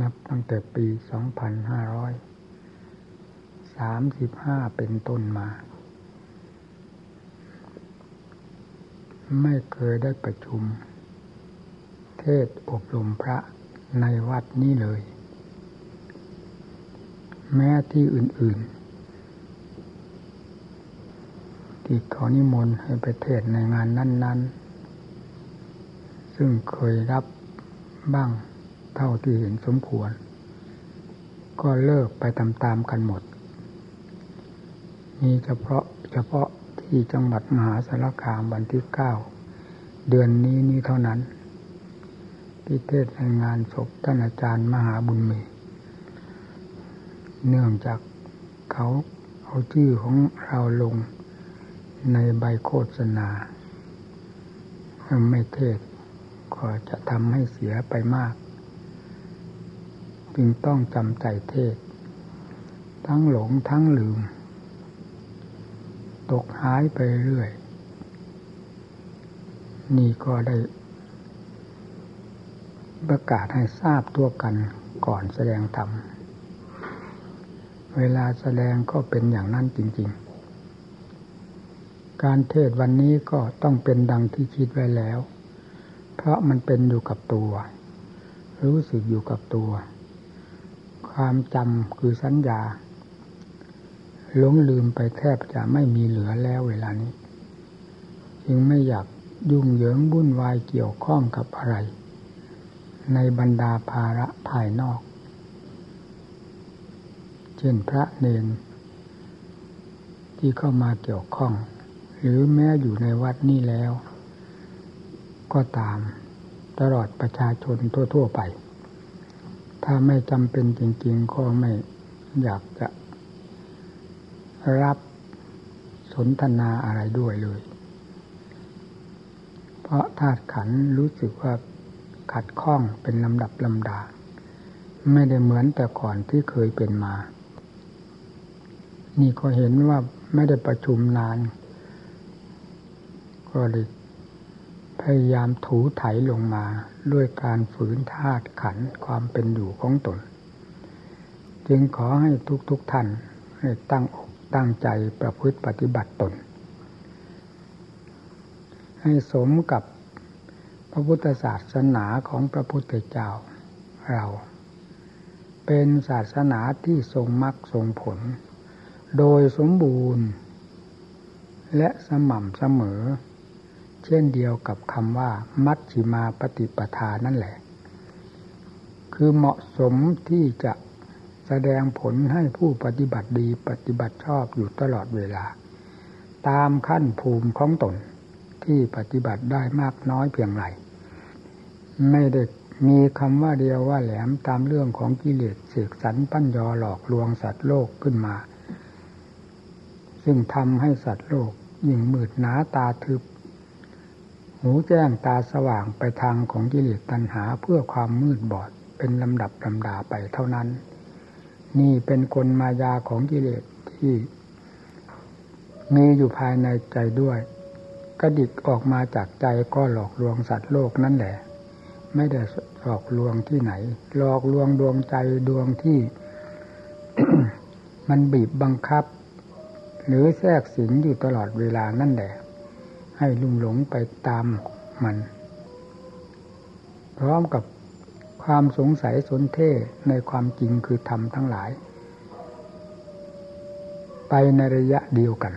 นับตั้งแต่ปี 2535 เป็นต้นมา ไม่เคยได้ประชุม เทศอบรมพระในวัดนี้เลย แม้ที่อื่น ๆ ที่เขานิมนต์ให้ไปเทศในงานนั้น ๆ ซึ่งเคยรับบ้าง เท่าที่เห็นสมควร ก็เลิกไปตามๆกันหมด มีเฉพาะเฉพาะที่จังหวัดมหาสารคามวันที่เก้าเดือนนี้นี้เท่านั้น ที่เทศในงานศพท่านอาจารย์มหาบุญมี เนื่องจากเขาเอาชื่อของเราลงในใบโฆษณาไม่เทศก็จะทำให้เสียไปมาก จึงต้องจำใจเทศ ทั้งหลงทั้งลืม ตกหายไปเรื่อย นี่ก็ได้ ประกาศให้ทราบตัวกันก่อนแสดงธรรม เวลาแสดงก็เป็นอย่างนั้นจริง ๆ การเทศวันนี้ก็ต้องเป็นดังที่คิดไว้แล้ว เพราะมันเป็นอยู่กับตัว รู้สึกอยู่กับตัว ความจำคือสัญญาหลงลืมไปแทบจะไม่มีเหลือแล้วเวลานี้ จึงไม่อยากยุ่งเหยิงบุ่นวายเกี่ยวข้องกับอะไร ในบรรดาภาระภายนอก เช่นพระเนนที่เข้ามาเกี่ยวข้อง หรือแม้อยู่ในวัดนี้แล้ว ก็ตามตลอดประชาชนทั่ว ๆ ไป ถ้าไม่จำเป็นจริงๆก็ไม่อยากจะรับสนทนาอะไรด้วยเลย เพราะธาตุขันรู้สึกว่าขัดข้องเป็นลำดับลำดา ไม่ได้เหมือนแต่ก่อนที่เคยเป็นมา นี่ก็เห็นว่าไม่ได้ประชุมนาน ก็เลย พยายามถูไถลงมาด้วยการฝืนธาตุขันความเป็นอยู่ของตน จึงขอให้ทุกๆทท่านให้ตั้งอกตั้งใจประพฤติปฏิบัติตน ให้สมกับพระพุทธศาสนาของพระพุทธเจ้าเรา เป็นศาสนาที่ทรงมรรคทรงผล โดยสมบูรณ์ และสม่ำเสมอ เช่นเดียวกับคำว่า มัชชิมาปฏิปทานั่นแหละ คือเหมาะสมที่จะแสดงผลให้ผู้ปฏิบัติดีปฏิบัติชอบอยู่ตลอดเวลา ตามขั้นภูมิของตนที่ปฏิบัติได้มากน้อยเพียงไรไม่ได้มีคำว่าเดียวว่าแหลมตามเรื่องของกิเลสเสกสรรปั้นยอหลอกลวงสัตว์โลกขึ้นมา ซึ่งทำให้สัตว์โลกยิ่งมืดหนาตาทึบ หูแจ้งตาสว่างไปทางของกิเลสตัณหาเพื่อความมืดบอดเป็นลำดับลำดาไปเท่านั้น นี่เป็นกลมายาของกิเลสที่มีอยู่ภายในใจด้วยกระดิกออกมาจากใจก็หลอกลวงสัตว์โลกนั่นแหละ ไม่ได้หลอกลวงที่ไหน หลอกลวงดวงใจดวงที่ มันบีบบังคับ หรือแทรกสิงอยู่ตลอดเวลานั่นแหละ ให้ลุ่มหลงไปตามมัน พร้อมกับความสงสัยสนเท่ในความจริงคือธรรมทั้งหลาย ไปในระยะเดียวกัน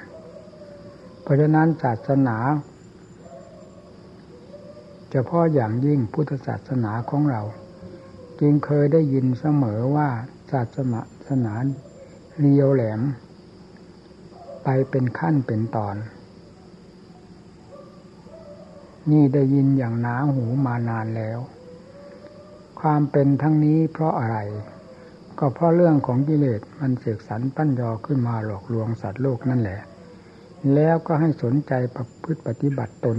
เพราะฉะนั้นศาสนาเฉพาะอย่างยิ่งพุทธศาสนาของเรา จึงเคยได้ยินเสมอว่าศาสนาเรียวแหลม ไปเป็นขั้นเป็นตอน นี่ได้ยินอย่างหนาหูมานานแล้ว ความเป็นทั้งนี้เพราะอะไร ก็เพราะเรื่องของกิเลสมันเสกสรรปั้นยอขึ้นมาหลอกลวงสัตว์โลกนั่นแหละ แล้วก็ให้สนใจประพฤติปฏิบัติตน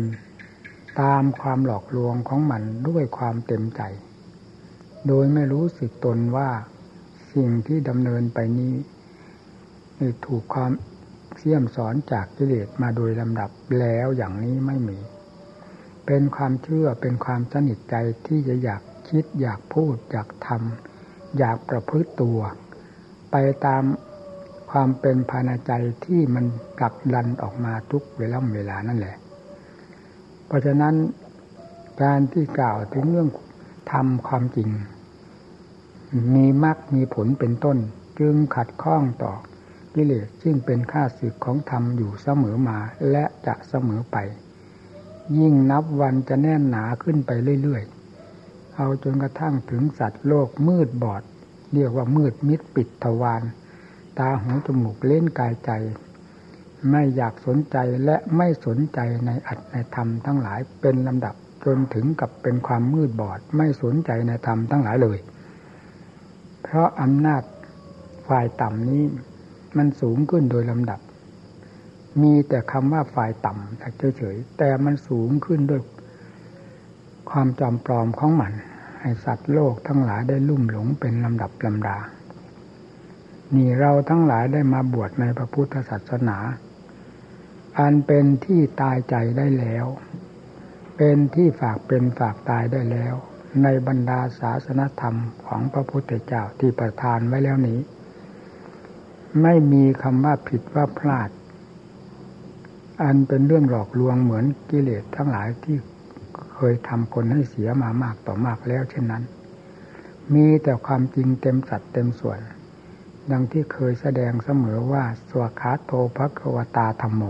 ตามความหลอกลวงของมันด้วยความเต็มใจ โดยไม่รู้สึกตนว่าสิ่งที่ดำเนินไปนี้ถูกความเสี่ยมสอนจากกิเลสมาโดยลำดับแล้วอย่างนี้ไม่มี เป็นความเชื่อเป็นความสนิทใจที่จะอยากคิดอยากพูด อยากทำอยากประพฤติตัว ไปตามความเป็นภายในใจที่มันกลักดันออกมาทุกเวลาเวลานั่นแหละ เพราะฉะนั้นการที่กล่าวถึงเรื่องทำความจริง มีมรรคมีผลเป็นต้น จึงขัดข้องต่อกิเลสซึ่งเป็นข้าศึกของธรรมอยู่เสมอมาและจะเสมอไป ยิ่งนับวันจะแน่นหนาขึ้นไปเรื่อยๆ เอาจนกระทั่งถึงสัตว์โลกมืดบอด เรียกว่ามืดมิดปิดทวารตาหูจมูกเล่นกายใจ ไม่อยากสนใจและไม่สนใจในอัตในธรรมทั้งหลายเป็นลำดับจนถึงกับเป็นความมืดบอด ไม่สนใจในธรรมทั้งหลายเลย เพราะอำนาจฝ่ายต่ำนี้มันสูงขึ้นโดยลำดับ มีแต่คำว่าฝ่ายต่ำเฉยๆแต่มันสูงขึ้นด้วย ความจอมปลอมของมัน ให้สัตว์โลกทั้งหลายได้ลุ่มหลงเป็นลำดับลำดา นี่เราทั้งหลายได้มาบวชในพระพุทธศาสนา อันเป็นที่ตายใจได้แล้ว เป็นที่ฝากเป็นฝากตายได้แล้ว ในบรรดาศาสนธรรมของพระพุทธเจ้าที่ประทานไว้แล้วนี้ ไม่มีคำว่าผิดว่าพลาด อันเป็นเรื่องหลอกลวงเหมือนกิเลสทั้งหลายที่เคยทำคนให้เสียมามากต่อมากแล้วเช่นนั้น มีแต่ความจริงเต็มสัดเต็มส่วน ดังที่เคยแสดงเสมอว่าสวขาโตภควตาธรรมโม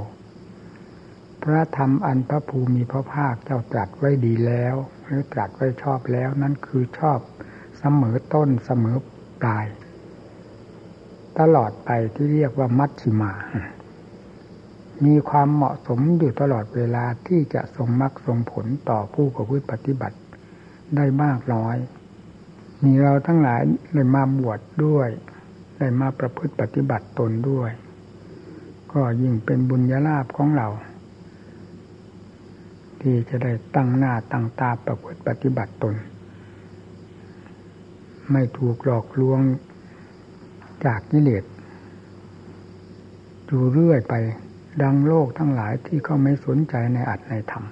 พระธรรมอันพระภูมิพระภาคเจ้าตรัสไว้ดีแล้ว หรือตรัสไว้ชอบแล้วนั่นคือชอบเสมอต้นเสมอปลาย ตลอดไปที่เรียกว่ามัชชิมา มีความเหมาะสมอยู่ตลอดเวลาที่จะทรงมรรคทรงผลต่อผู้ประพฤติปฏิบัติได้มากน้อย มีเราทั้งหลายเลยมาบวชดด้วย ได้มาประพฤติปฏิบัติตนด้วย ก็ยิ่งเป็นบุญญาลาภของเรา ที่จะได้ตั้งหน้าตั้งตาประพฤติปฏิบัติตน ไม่ถูกหลอกลวงจากกิเลสอยู่เรื่อยไป ดังโลกทั้งหลายที่เขาไม่สนใจในอัตในธรรม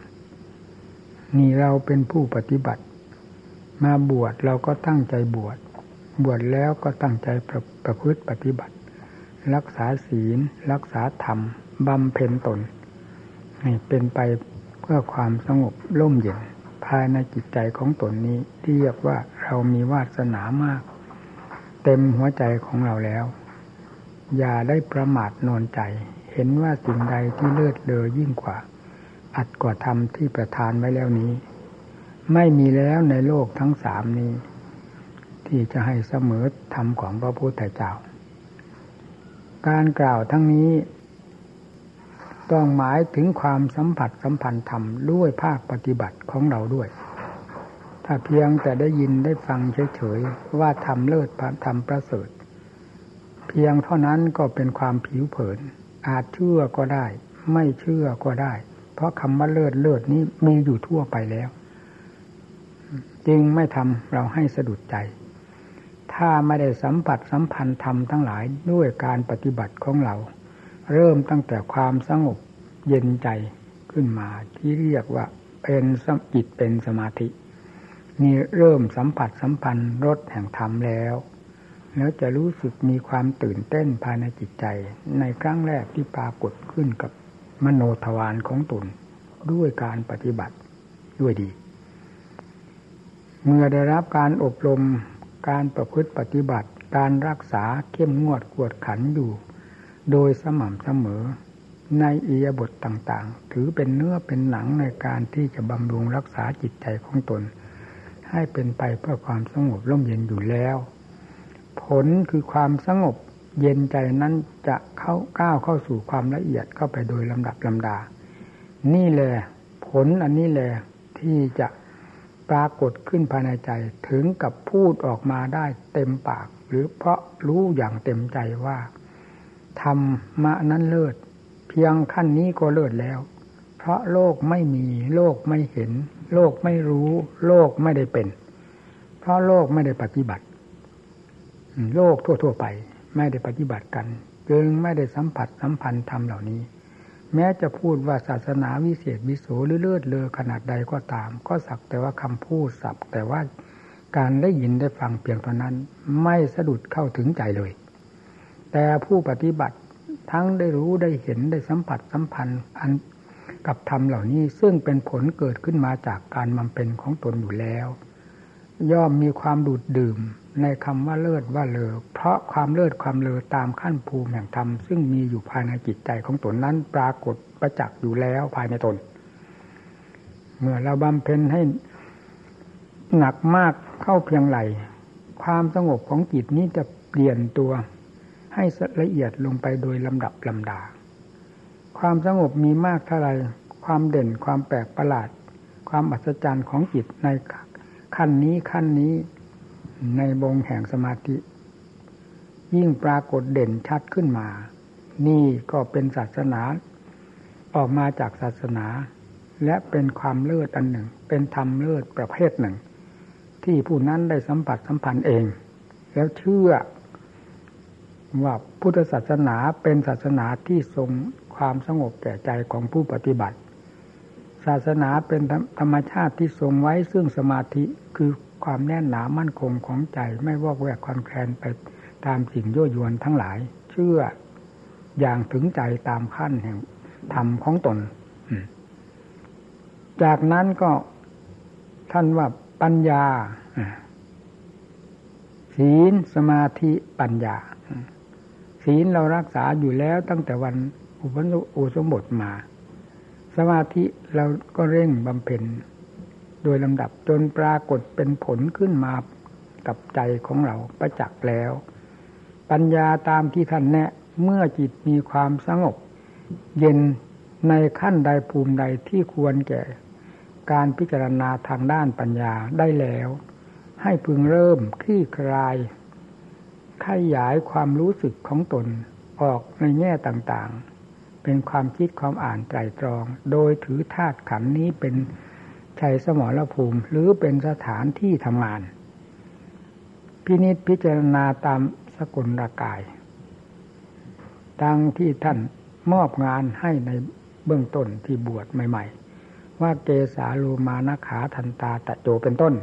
นี่เราเป็นผู้ปฏิบัติ มาบวชเราก็ตั้งใจบวช บวชแล้วก็ตั้งใจประประพฤติปฏิบัติ รักษาศีล รักษาธรรม บำเพ็ญตนให้เป็นไปเพื่อความสงบร่มเย็นภายในจิตใจของตนนี้ที่เรียกว่าเรามีวาสนามาก เต็มหัวใจของเราแล้ว อย่าได้ประมาทนอนใจ เห็นว่าสิ่งใดที่เลิศเลอยิ่งกว่า อัดกว่าธรรมที่ประทานไว้แล้วนี้ ไม่มีแล้วในโลกทั้งสามนี้ ที่จะให้เสมอธรรมของพระพุทธเจ้า การกล่าวทั้งนี้ ต้องหมายถึงความสัมผัสสัมพันธ์ธรรมด้วยภาคปฏิบัติของเราด้วย ถ้าเพียงแต่ได้ยินได้ฟังเฉยๆว่าทำเลิศทำประเสริฐ เพียงเท่านั้นก็เป็นความผิวเผิน อาจเชื่อก็ได้ ไม่เชื่อก็ได้ เพราะคำว่าเลิศเลิศนี้มีอยู่ทั่วไปแล้ว จึงไม่ทำเราให้สะดุดใจ ถ้าไม่ได้สัมผัสสัมพันธ์ธรรมทั้งหลายด้วยการปฏิบัติของเรา เริ่มตั้งแต่ความสงบเย็นใจขึ้นมาที่เรียกว่าเป็นจิตเป็นสมาธิ นี่เริ่มสัมผัสสัมพันธ์รสแห่งธรรมแล้ว แล้วจะรู้สึกมีความตื่นเต้นภายในจิตใจ ในครั้งแรกที่ปรากฏขึ้นกับมโนทวารของตน ด้วยการปฏิบัติด้วยดี เมื่อได้รับการอบรมการประพฤติปฏิบัติ การรักษาเข้มงวดกวดขันอยู่ โดยสม่ำเสมอ ในอียบทต่างๆ ถือเป็นเนื้อเป็นหนังในการที่จะบำรุงรักษาจิตใจของตน ให้เป็นไปเพื่อความสงบร่มเย็นอยู่แล้ว ผลคือความสงบเย็นใจนั้นจะเข้าก้าวเข้าสู่ความละเอียดเข้าไปโดยลำดับลำดา นี่แหละผลอันนี้แหละที่จะปรากฏขึ้นภายในใจถึงกับพูดออกมาได้เต็มปาก หรือเพราะรู้อย่างเต็มใจว่าธรรมะนั้นเลิศ เพียงขั้นนี้ก็เลิศแล้ว เพราะโลกไม่มีโลกไม่เห็น โลกไม่รู้ โลกไม่ได้เป็น เพราะโลกไม่ได้ปฏิบัติ โลกทั่ว ๆ ไป ไม่ได้ปฏิบัติกันจึงไม่ได้สัมผัสสัมพันธ์ธรรมเหล่านี้ แม้จะพูดว่าศาสนาวิเศษวิโสหรือเลิศเลอขนาดใดก็ตาม ก็สักแต่ว่าคำพูดสับแต่ว่าการได้ยินได้ฟังเพียงเท่านั้น ไม่สะดุดเข้าถึงใจเลย แต่ผู้ปฏิบัติทั้งได้รู้ได้เห็นได้สัมผัสสัมพันธ์อันกับธรรมเหล่านี้ซึ่งเป็นผลเกิดขึ้นมาจากการบำเพ็ญของตนอยู่แล้ว ย่อมมีความดูดดื่ม ในคำว่าเลิศว่าเลอเพราะความเลิศความเลอตามขั้นภูมิแห่งธรรมซึ่งมีอยู่ภายในจิตใจของตนนั้นปรากฏประจักษ์อยู่แล้วภายในตน เมื่อเราบำเพ็ญให้หนักมากเข้าเพียงไหลความสงบของจิตนี้จะเปลี่ยนตัว ให้ละเอียดลงไปโดยลำดับลำดา ความสงบมีมากเท่าไรความเด่นความแปลกประหลาด ความอัศจรรย์ของจิตในขั้นนี้ขั้นนี้ ในวงแห่งสมาธิ ยิ่งปรากฏเด่นชัดขึ้นมา นี่ก็เป็นศาสนา ออกมาจากศาสนา และเป็นความเลิศอันหนึ่ง เป็นธรรมเลิศประเภทหนึ่ง ที่ผู้นั้นได้สัมผัสสัมพันธ์เอง แล้วเชื่อว่าพุทธศาสนาเป็นศาสนาที่ทรงความสงบแก่ใจของผู้ปฏิบัติ ศาสนาเป็นธรรมชาติที่ทรงไว้ซึ่งสมาธิคือ ความแน่นหนามั่นคงของใจไม่วอกแวกคลอนแคลนไปตามสิ่งยั่วยวนทั้งหลาย เชื่ออย่างถึงใจตามขั้นแห่งธรรมของตน จากนั้นก็ท่านว่าปัญญาศีลสมาธิปัญญา ศีลเรารักษาอยู่แล้วตั้งแต่วันอุปสมบทมา สมาธิเราก็เร่งบำเพ็ญ โดยลำดับจนปรากฏเป็นผลขึ้นมากับใจของเราประจักษ์แล้ว ปัญญาตามที่ท่านแนะเมื่อจิตมีความสงบ เย็นในขั้นใดภูมิใดที่ควรแก่ การพิจารณาทางด้านปัญญาได้แล้ว ให้พึงเริ่มคลี่คลายขยายความรู้สึกของตนออกในแง่ต่างๆ เป็นความคิดความอ่านไตรตรอง โดยถือธาตุขันนี้เป็น ชัยสมรภูมิ หรือเป็นสถานที่ทำงาน พินิษพิจารณาตามสกุลรากาย ดังที่ท่านมอบงานให้ในเบื้องต้นที่บวชใหม่ ๆ ว่าเกสาลูมานาขาทันตาตะโจเป็นต้น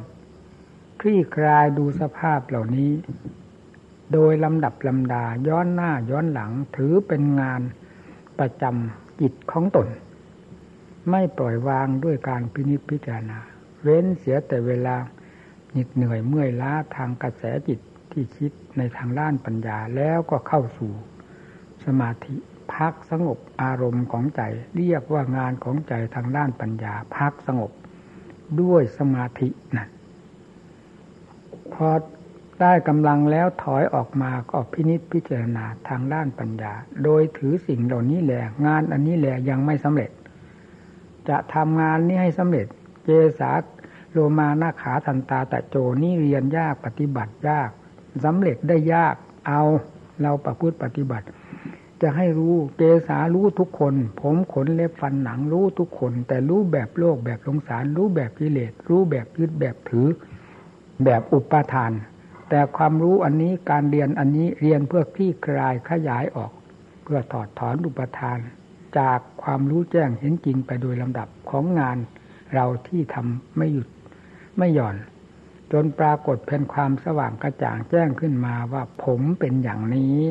คลี่คลายดูสภาพเหล่านี้ โดยลำดับลำดาย้อนหน้าย้อนหลังถือเป็นงานประจำจิตของตน ไม่ปล่อยวางด้วยการพินิจพิจารณา เว้นเสียแต่เวลาหนิดเหนื่อยเมื่อยล้าทางกระแสจิตที่คิดในทางด้านปัญญาแล้วก็เข้าสู่ สมาธิพักสงบอารมณ์ของใจ เรียกว่างานของใจทางด้านปัญญา พักสงบด้วยสมาธินะพอได้กำลังแล้วถอยออกมาก็พินิษพิจารณาทางด้านปัญญา โดยถือสิ่งเหล่านี้แหละงานอันนี้แหละยังไม่สำเร็จ จะทำงานนี้ให้สำเร็จเจสาโลมานาขาทันตาตะโจนี่เรียนยากปฏิบัติยากสำเร็จได้ยากเอาเราประพฤติปฏิบัติ จะให้รู้เกสารู้ทุกคน ผมขนเล็บฟันหนังรู้ทุกคน แต่รู้แบบโลกแบบสงสาร รู้แบบกิเลสรู้แบบยึดแบบถือ แบบอุปทาน แต่ความรู้อันนี้การเรียนอันนี้เรียนเพื่อคลี่คลายขยายออก เพื่อถอดถอนอุปทาน จากความรู้แจ้งเห็นจริงไปโดยลำดับของงานเราที่ทำไม่หยุดไม่หย่อน จนปรากฏเป็นความสว่างกระจ่างแจ้งขึ้นมาว่าผมเป็นอย่างนี้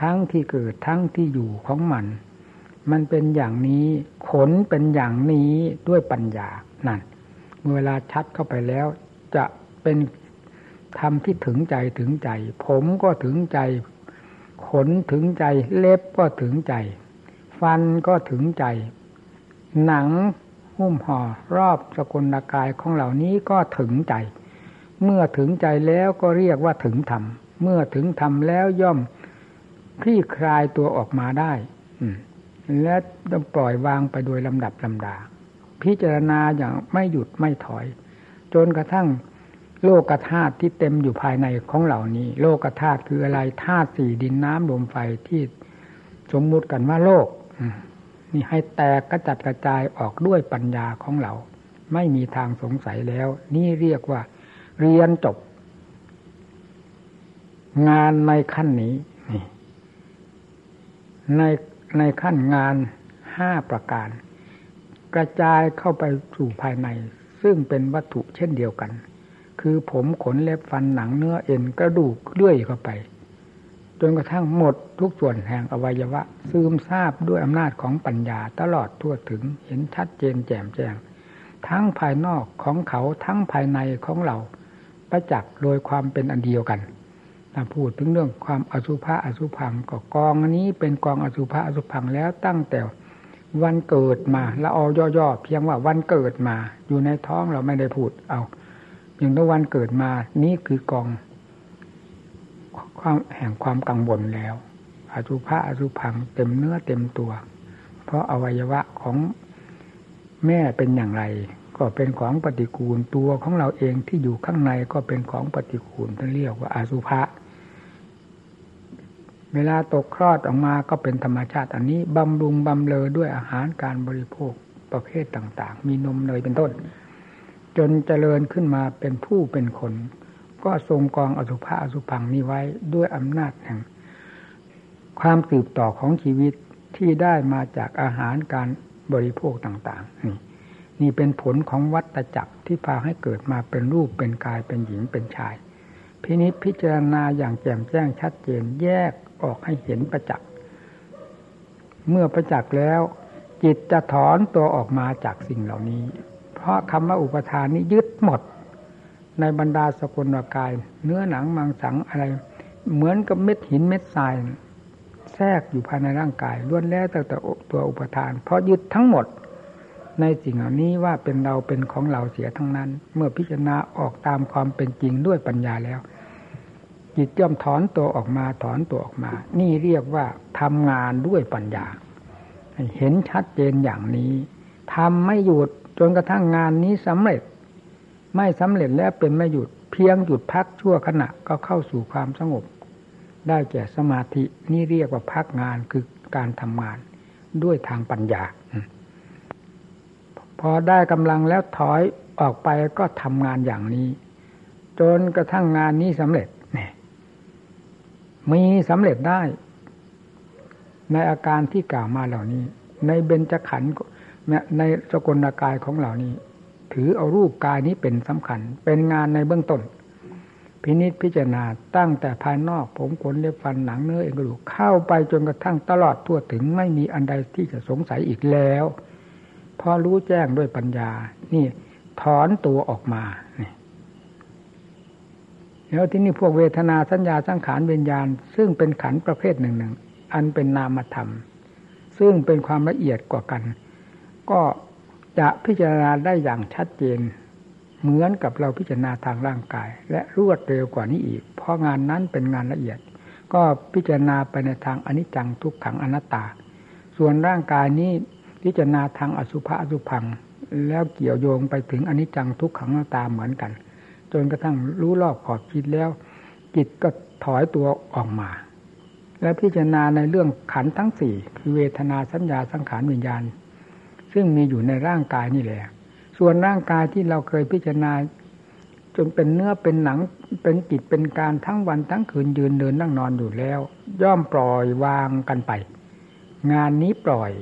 ทั้งที่เกิดทั้งที่อยู่ของมัน มันเป็นอย่างนี้ขนเป็นอย่างนี้ด้วยปัญญานั่นเมื่อเวลาชัดเข้าไปแล้ว จะเป็นทำที่ถึงใจถึงใจ ผมก็ถึงใจ ขนถึงใจ เล็บก็ถึงใจ ฟันก็ถึงใจ หนังหุ้มห่อรอบสกุลกายของเหล่านี้ก็ถึงใจ เมื่อถึงใจแล้วก็เรียกว่าถึงธรรม เมื่อถึงธรรมแล้วย่อมคลี่คลายตัวออกมาได้และต้องปล่อยวางไปโดยลำดับลำดา พิจารณาอย่างไม่หยุดไม่ถอย จนกระทั่งโลกธาตุที่เต็มอยู่ภายในของเหล่านี้ โลกธาตุคืออะไรธาตุสี่ดินน้ำลมไฟที่สมมุติกันว่าโลก นี่ให้แตกกระจัดกระจายออกด้วยปัญญาของเรา ไม่มีทางสงสัยแล้ว นี่เรียกว่า เรียนจบ งานในขั้นนี้นี่ในในขั้นงานห้าประการ กระจายเข้าไปสู่ภายใน ซึ่งเป็นวัตถุเช่นเดียวกัน คือผมขนเล็บฟันหนังเนื้อเอ็นกระดูกเลื่อยเข้าไป จนกระทั่งหมดทุกส่วนแห่งอวัยวะ ซึมซาบด้วยอำนาจของปัญญาตลอดทั่วถึงเห็นชัดเจนแจ่มแจ้ง ทั้งภายนอกของเขาทั้งภายในของเราประจักษ์โดยความเป็นอันเดียวกันถ้าพูดถึงเรื่องความอสุภะอสุพังก็กองนี้เป็นกองอสุภะอสุพังแล้วตั้งแต่วันเกิดมาแล้วเอาย่อๆเพียงว่าวันเกิดมา อยู่ในท้องเราไม่ได้พูดเอาเพียงแต่วันเกิดมานี่คือกอง ความแห่งความกังวลแล้วอสุภะอสุพังเต็มเนื้อเต็มตัว เพราะอวัยวะของแม่เป็นอย่างไร ก็เป็นของปฏิกูลตัวของเราเองที่อยู่ข้างในก็เป็นของปฏิกูลท่านเรียกว่าอาสุภะเวลาตกคลอดออกมาก็เป็นธรรมชาติอันนี้บำรุงบำเลอด้วยอาหารการบริโภคประเภทต่าง ๆ มีนมเนยเป็นต้น จนเจริญขึ้นมาเป็นผู้เป็นคน ก็ทรงกองอสุภะอสุพังนี้ไว้ด้วยอำนาจแห่ง ความสืบต่อของชีวิตที่ได้มาจากอาหารการบริโภคต่างๆนี่นี่เป็นผลของวัตจักรที่พาให้เกิดมาเป็นรูปเป็นกายเป็นหญิงเป็นชาย พินิจพิจารณาอย่างแจ่มแจ้งชัดเจนแยกออกให้เห็นประจักษ์เมื่อประจักษ์แล้ว จิตจะถอนตัวออกมาจากสิ่งเหล่านี้ เพราะคำว่าอุปทานนี้ยึดหมด ในบรรดาสกุลกาย เนื้อหนังมังสังอะไร เหมือนกับเม็ดหินเม็ดทรายแทรกอยู่ภายในร่างกายล้วนแล้วแต่ตัวอุปทาน เพราะยึดทั้งหมดในสิ่งเหล่านี้ว่าเป็นเราเป็นของเราเสียทั้งนั้น เมื่อพิจารณาออกตามความเป็นจริงด้วยปัญญาแล้ว จิตย่อมถอนตัวออกมาถอนตัวออกมา นี่เรียกว่าทำงานด้วยปัญญา เห็นชัดเจนอย่างนี้ทำไม่หยุดจนกระทั่งงานนี้สำเร็จ ไม่สำเร็จแล้วเป็นไม่หยุดเพียงหยุดพักชั่วขณะก็เข้าสู่ความสงบ ได้แก่สมาธินี่เรียกว่าพักงานคือการทำงานด้วยทางปัญญา พอได้กำลังแล้วถอยออกไปก็ทำงานอย่างนี้ จนกระทั่งงานนี้สำเร็จมีสำเร็จได้ ในอาการที่กล่าวมาเหล่านี้ ในเบญจขันธ์ในสกลกายของเหล่านี้ ถือเอารูปกายนี้เป็นสำคัญ เป็นงานในเบื้องต้น พินิษพิจารณาตั้งแต่ภายนอก ผมขนเล็บฟันหนังเนื้อเอ็นกระดูกเข้าไปจนกระทั่งตลอดทั่วถึงไม่มีอันใดที่จะสงสัยอีกแล้วพอรู้แจ้งด้วยปัญญา นี่ ถอนตัวออกมานี่แล้วที่นี่พวกเวทนาสัญญาสังขารวิญญาณ ซึ่งเป็นขันประเภทหนึ่งหนึ่งอันเป็นนามธรรม ซึ่งเป็นความละเอียดกว่ากัน ก็ จะพิจารณาได้อย่างชัดเจน เหมือนกับเราพิจารณาทางร่างกาย และรวดเร็วกว่านี้อีก เพราะงานนั้นเป็นงานละเอียด ก็พิจารณาไปในทางอนิจจังทุกขังอนัตตา ส่วนร่างกายนี้พิจารณาทางอสุภะอสุพัง แล้วเกี่ยวโยงไปถึงอนิจจังทุกขังอนัตตาเหมือนกัน จนกระทั่งรู้รอบขอบคิดแล้ว จิตก็ถอยตัวออกมา และพิจารณาในเรื่องขันทั้งสี่คือเวทนาสัญญาสังขารวิญญาณ ซึ่งมีอยู่ในร่างกายนี่แหละ ส่วนร่างกายที่เราเคยพิจารณา จนเป็นเนื้อเป็นหนังเป็นจิตเป็นการทั้งวันทั้งคืนยืนเดินนั่งนอนอยู่แล้ว ย่อมปล่อยวางกันไป งานนี้ปล่อย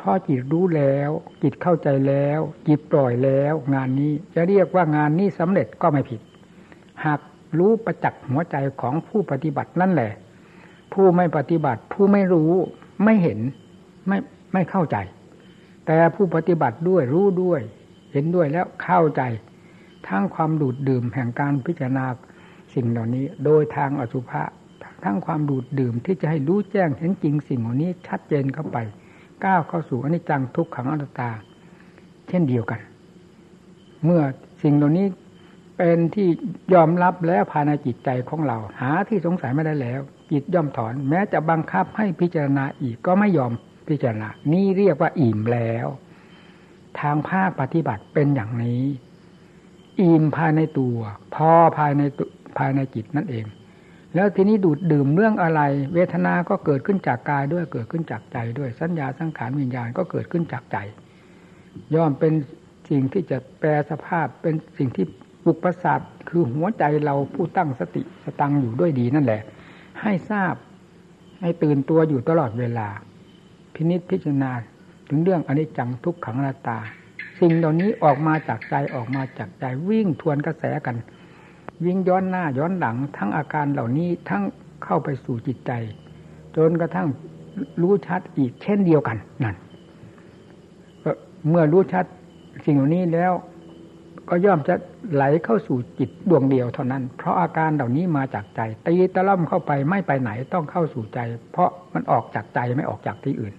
พอจิตรู้แล้วจิตเข้าใจแล้ว จิตปล่อยแล้ว งานนี้จะเรียกว่างานนี้สำเร็จก็ไม่ผิด หากรู้ประจักษ์หัวใจของผู้ปฏิบัตินั่นแหละ ผู้ไม่ปฏิบัติ ผู้ไม่รู้ ไม่เห็น ไม่ไม่เข้าใจ แต่ผู้ปฏิบัติด้วยรู้ด้วย เห็นด้วยแล้วเข้าใจ ทั้งความดูดดื่มแห่งการพิจารณาสิ่งเหล่านี้ โดยทางอสุภะทั้งความดูดดื่มที่จะให้รู้แจ้งเห็นจริงสิ่งเหล่านี้ชัดเจนเข้าไป ก้าวเข้าสู่อนิจจังทุกขังอนัตตา เช่นเดียวกัน เมื่อสิ่งเหล่านี้เป็นที่ยอมรับแล้วภายในจิตใจของเรา หาที่สงสัยไม่ได้แล้ว จิตย่อมถอน แม้จะบังคับให้พิจารณาอีกก็ไม่ยอม พิจารณา นี่เรียกว่าอิ่มแล้ว ทางภาคปฏิบัติเป็นอย่างนี้ อิ่มภายในตัว พอภายในภายในจิตนั่นเอง แล้วทีนี้ดูดดื่มเรื่องอะไร เวทนา ก็เกิดขึ้นจากกายด้วยเกิดขึ้นจากใจด้วยสัญญาสังขารวิญญาณก็เกิดขึ้นจากใจ ย่อมเป็นสิ่งที่จะแปลสภาพเป็นสิ่งที่ปุกประสาทคือหัวใจเราผู้ตั้งสติสตังอยู่ด้วยดีนั่นแหละ ให้ทราบให้ตื่นตัวอยู่ตลอดเวลา พินิจพิจารณา ถึงเรื่องอนิจจังทุกขังนาตาสิ่สิ่งเหล่านี้ออกมาจากใจออกมาจากใจวิ่งทวนกระแสกัน วิ่งย้อนหน้าย้อนหลัง ทั้งอาการเหล่านี้ทั้งเข้าไปสู่จิตใจ จนกระทั่งรู้ชัดอีกเช่นเดียวกันนั่นเมื่อรู้ชัดสิ่งเหล่านี้แล้ว ก็ย่อมจะไหลเข้าสู่จิตดวงเดียวเท่านั้น เพราะอาการเหล่านี้มาจากใจตีตะล่อมเข้าไปไม่ไปไหนต้องเข้าสู่ใจ เพราะมันออกจากใจไม่ออกจากที่อื่น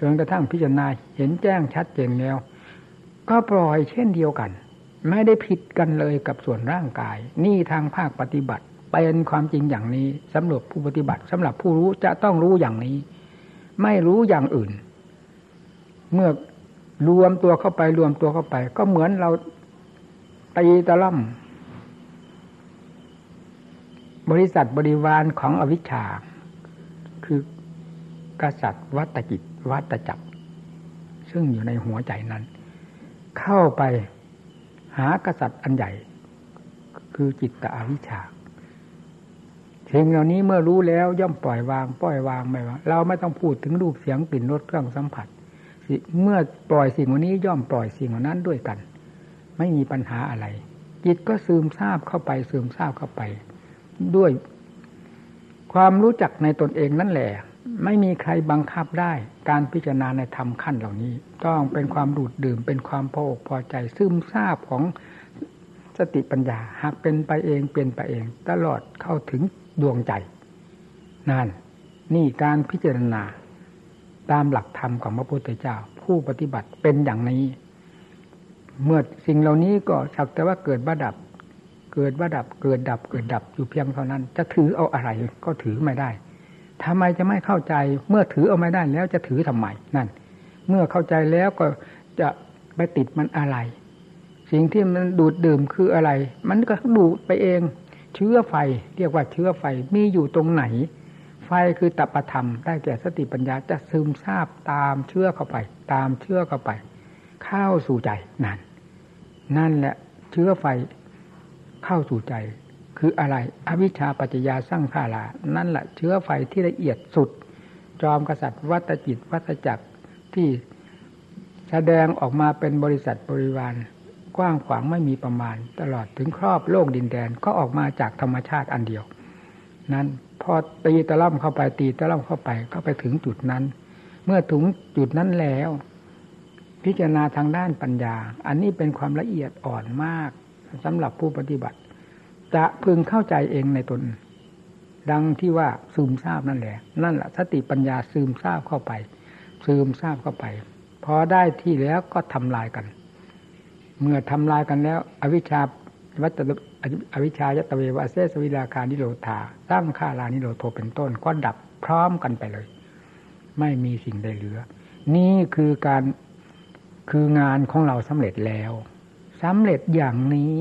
จนกระทั่งพิจารณาเห็นแจ้งชัดเจนแล้ว ก็ปล่อยเช่นเดียวกัน ไม่ได้ผิดกันเลยกับส่วนร่างกาย นี่ทางภาคปฏิบัติเป็นความจริงอย่างนี้สำหรับผู้ปฏิบัติสำหรับผู้รู้จะต้องรู้อย่างนี้ ไม่รู้อย่างอื่น เมื่อรวมตัวเข้าไปรวมตัวเข้าไป ก็เหมือนเราตีตะล่อมบริษัทบริวารของอวิชชา คือกษัตริย์วัตจิต วัตจักร ซึ่งอยู่ในหัวใจนั้น เข้าไปหากษัตริย์อันใหญ่ คือจิตตอวิชชาสิ่งเหล่านี้เมื่อรู้แล้วย่อมปล่อยวาง ปล่อยวางไม่ว่าเราไม่ต้องพูดถึงรูปเสียงกลิ่นรสเครื่องสัมผัสเมื่อปล่อยสิ่งวันนี้ย่อมปล่อยสิ่งเหล่านั้นด้วยกัน ไม่มีปัญหาอะไร จิตก็ซึมซาบเข้าไปซึมซาบเข้าไป ด้วยความรู้จักในตนเองนั่นแหละ ไม่มีใครบังคับได้ การพิจารณาในธรรมขั้นเหล่านี้ ต้องเป็นความดูดดื่มเป็นความพออกพอใจซึมซาบของสติปัญญาหากเป็นไปเองเป็นไปเอง ตลอดเข้าถึงดวงใจนั่นนี่การพิจารณาตามหลักธรรมของพระพุทธเจ้า ผู้ปฏิบัติเป็นอย่างนี้ เมื่อสิ่งเหล่านี้ก็สักแต่ว่าเกิดบ้าดับ เกิดบ้าดับ เกิดดับเกิดดับอยู่เพียงเท่านั้น จะถือเอาอะไรก็ถือไม่ได้ ทำไมจะไม่เข้าใจเมื่อถือเอาไม่ได้แล้วจะถือทำไมนั่น เมื่อเข้าใจแล้วก็จะไปติดมันอะไร สิ่งที่มันดูดดื่มคืออะไร มันก็ดูดไปเอง เชื้อไฟ เรียกว่าเชื้อไฟมีอยู่ตรงไหน ไฟคือตัปธรรม ได้แก่สติปัญญาจะซึมซาบตามเชื่อเข้าไป ตามเชื่อเข้าไป เข้าสู่ใจนั่นนั่นแหละเชื้อไฟเข้าสู่ใจ คืออะไร อวิชชาปัจจยาสร้างขาลา นั่นแหละเชื้อไฟที่ละเอียดสุด จอมกษัตริย์วัตจิตวัตจักรที่แสดงออกมาเป็นบริษัทบริวารกว้างขวางไม่มีประมาณ ตลอดถึงครอบโลกดินแดนก็ออกมาจากธรรมชาติอันเดียว นั้นพอตีตะล่อมเข้าไปตีตะล่อมเข้าไปก็ไปถึงจุดนั้น เมื่อถึงจุดนั้นแล้ว พิจารณาทางด้านปัญญา อันนี้เป็นความละเอียดอ่อนมากสำหรับผู้ปฏิบัติ จะพึงเข้าใจเองในตน ดังที่ว่าซึมซาบนั่นแหละ นั่นแหละสติปัญญาซึมซาบเข้าไป ซึมซาบเข้าไป พอได้ที่แล้วก็ทำลายกัน เมื่อทำลายกันแล้ว อวิชชาวัตอวิชายตเววาเสสวิลาคานิโรธาสร้างฆาลานิโรโทเป็นต้น ก็ดับพร้อมกันไปเลย ไม่มีสิ่งใดเหลือ นี่คือการคืองานของเราสำเร็จแล้วสำเร็จอย่างนี้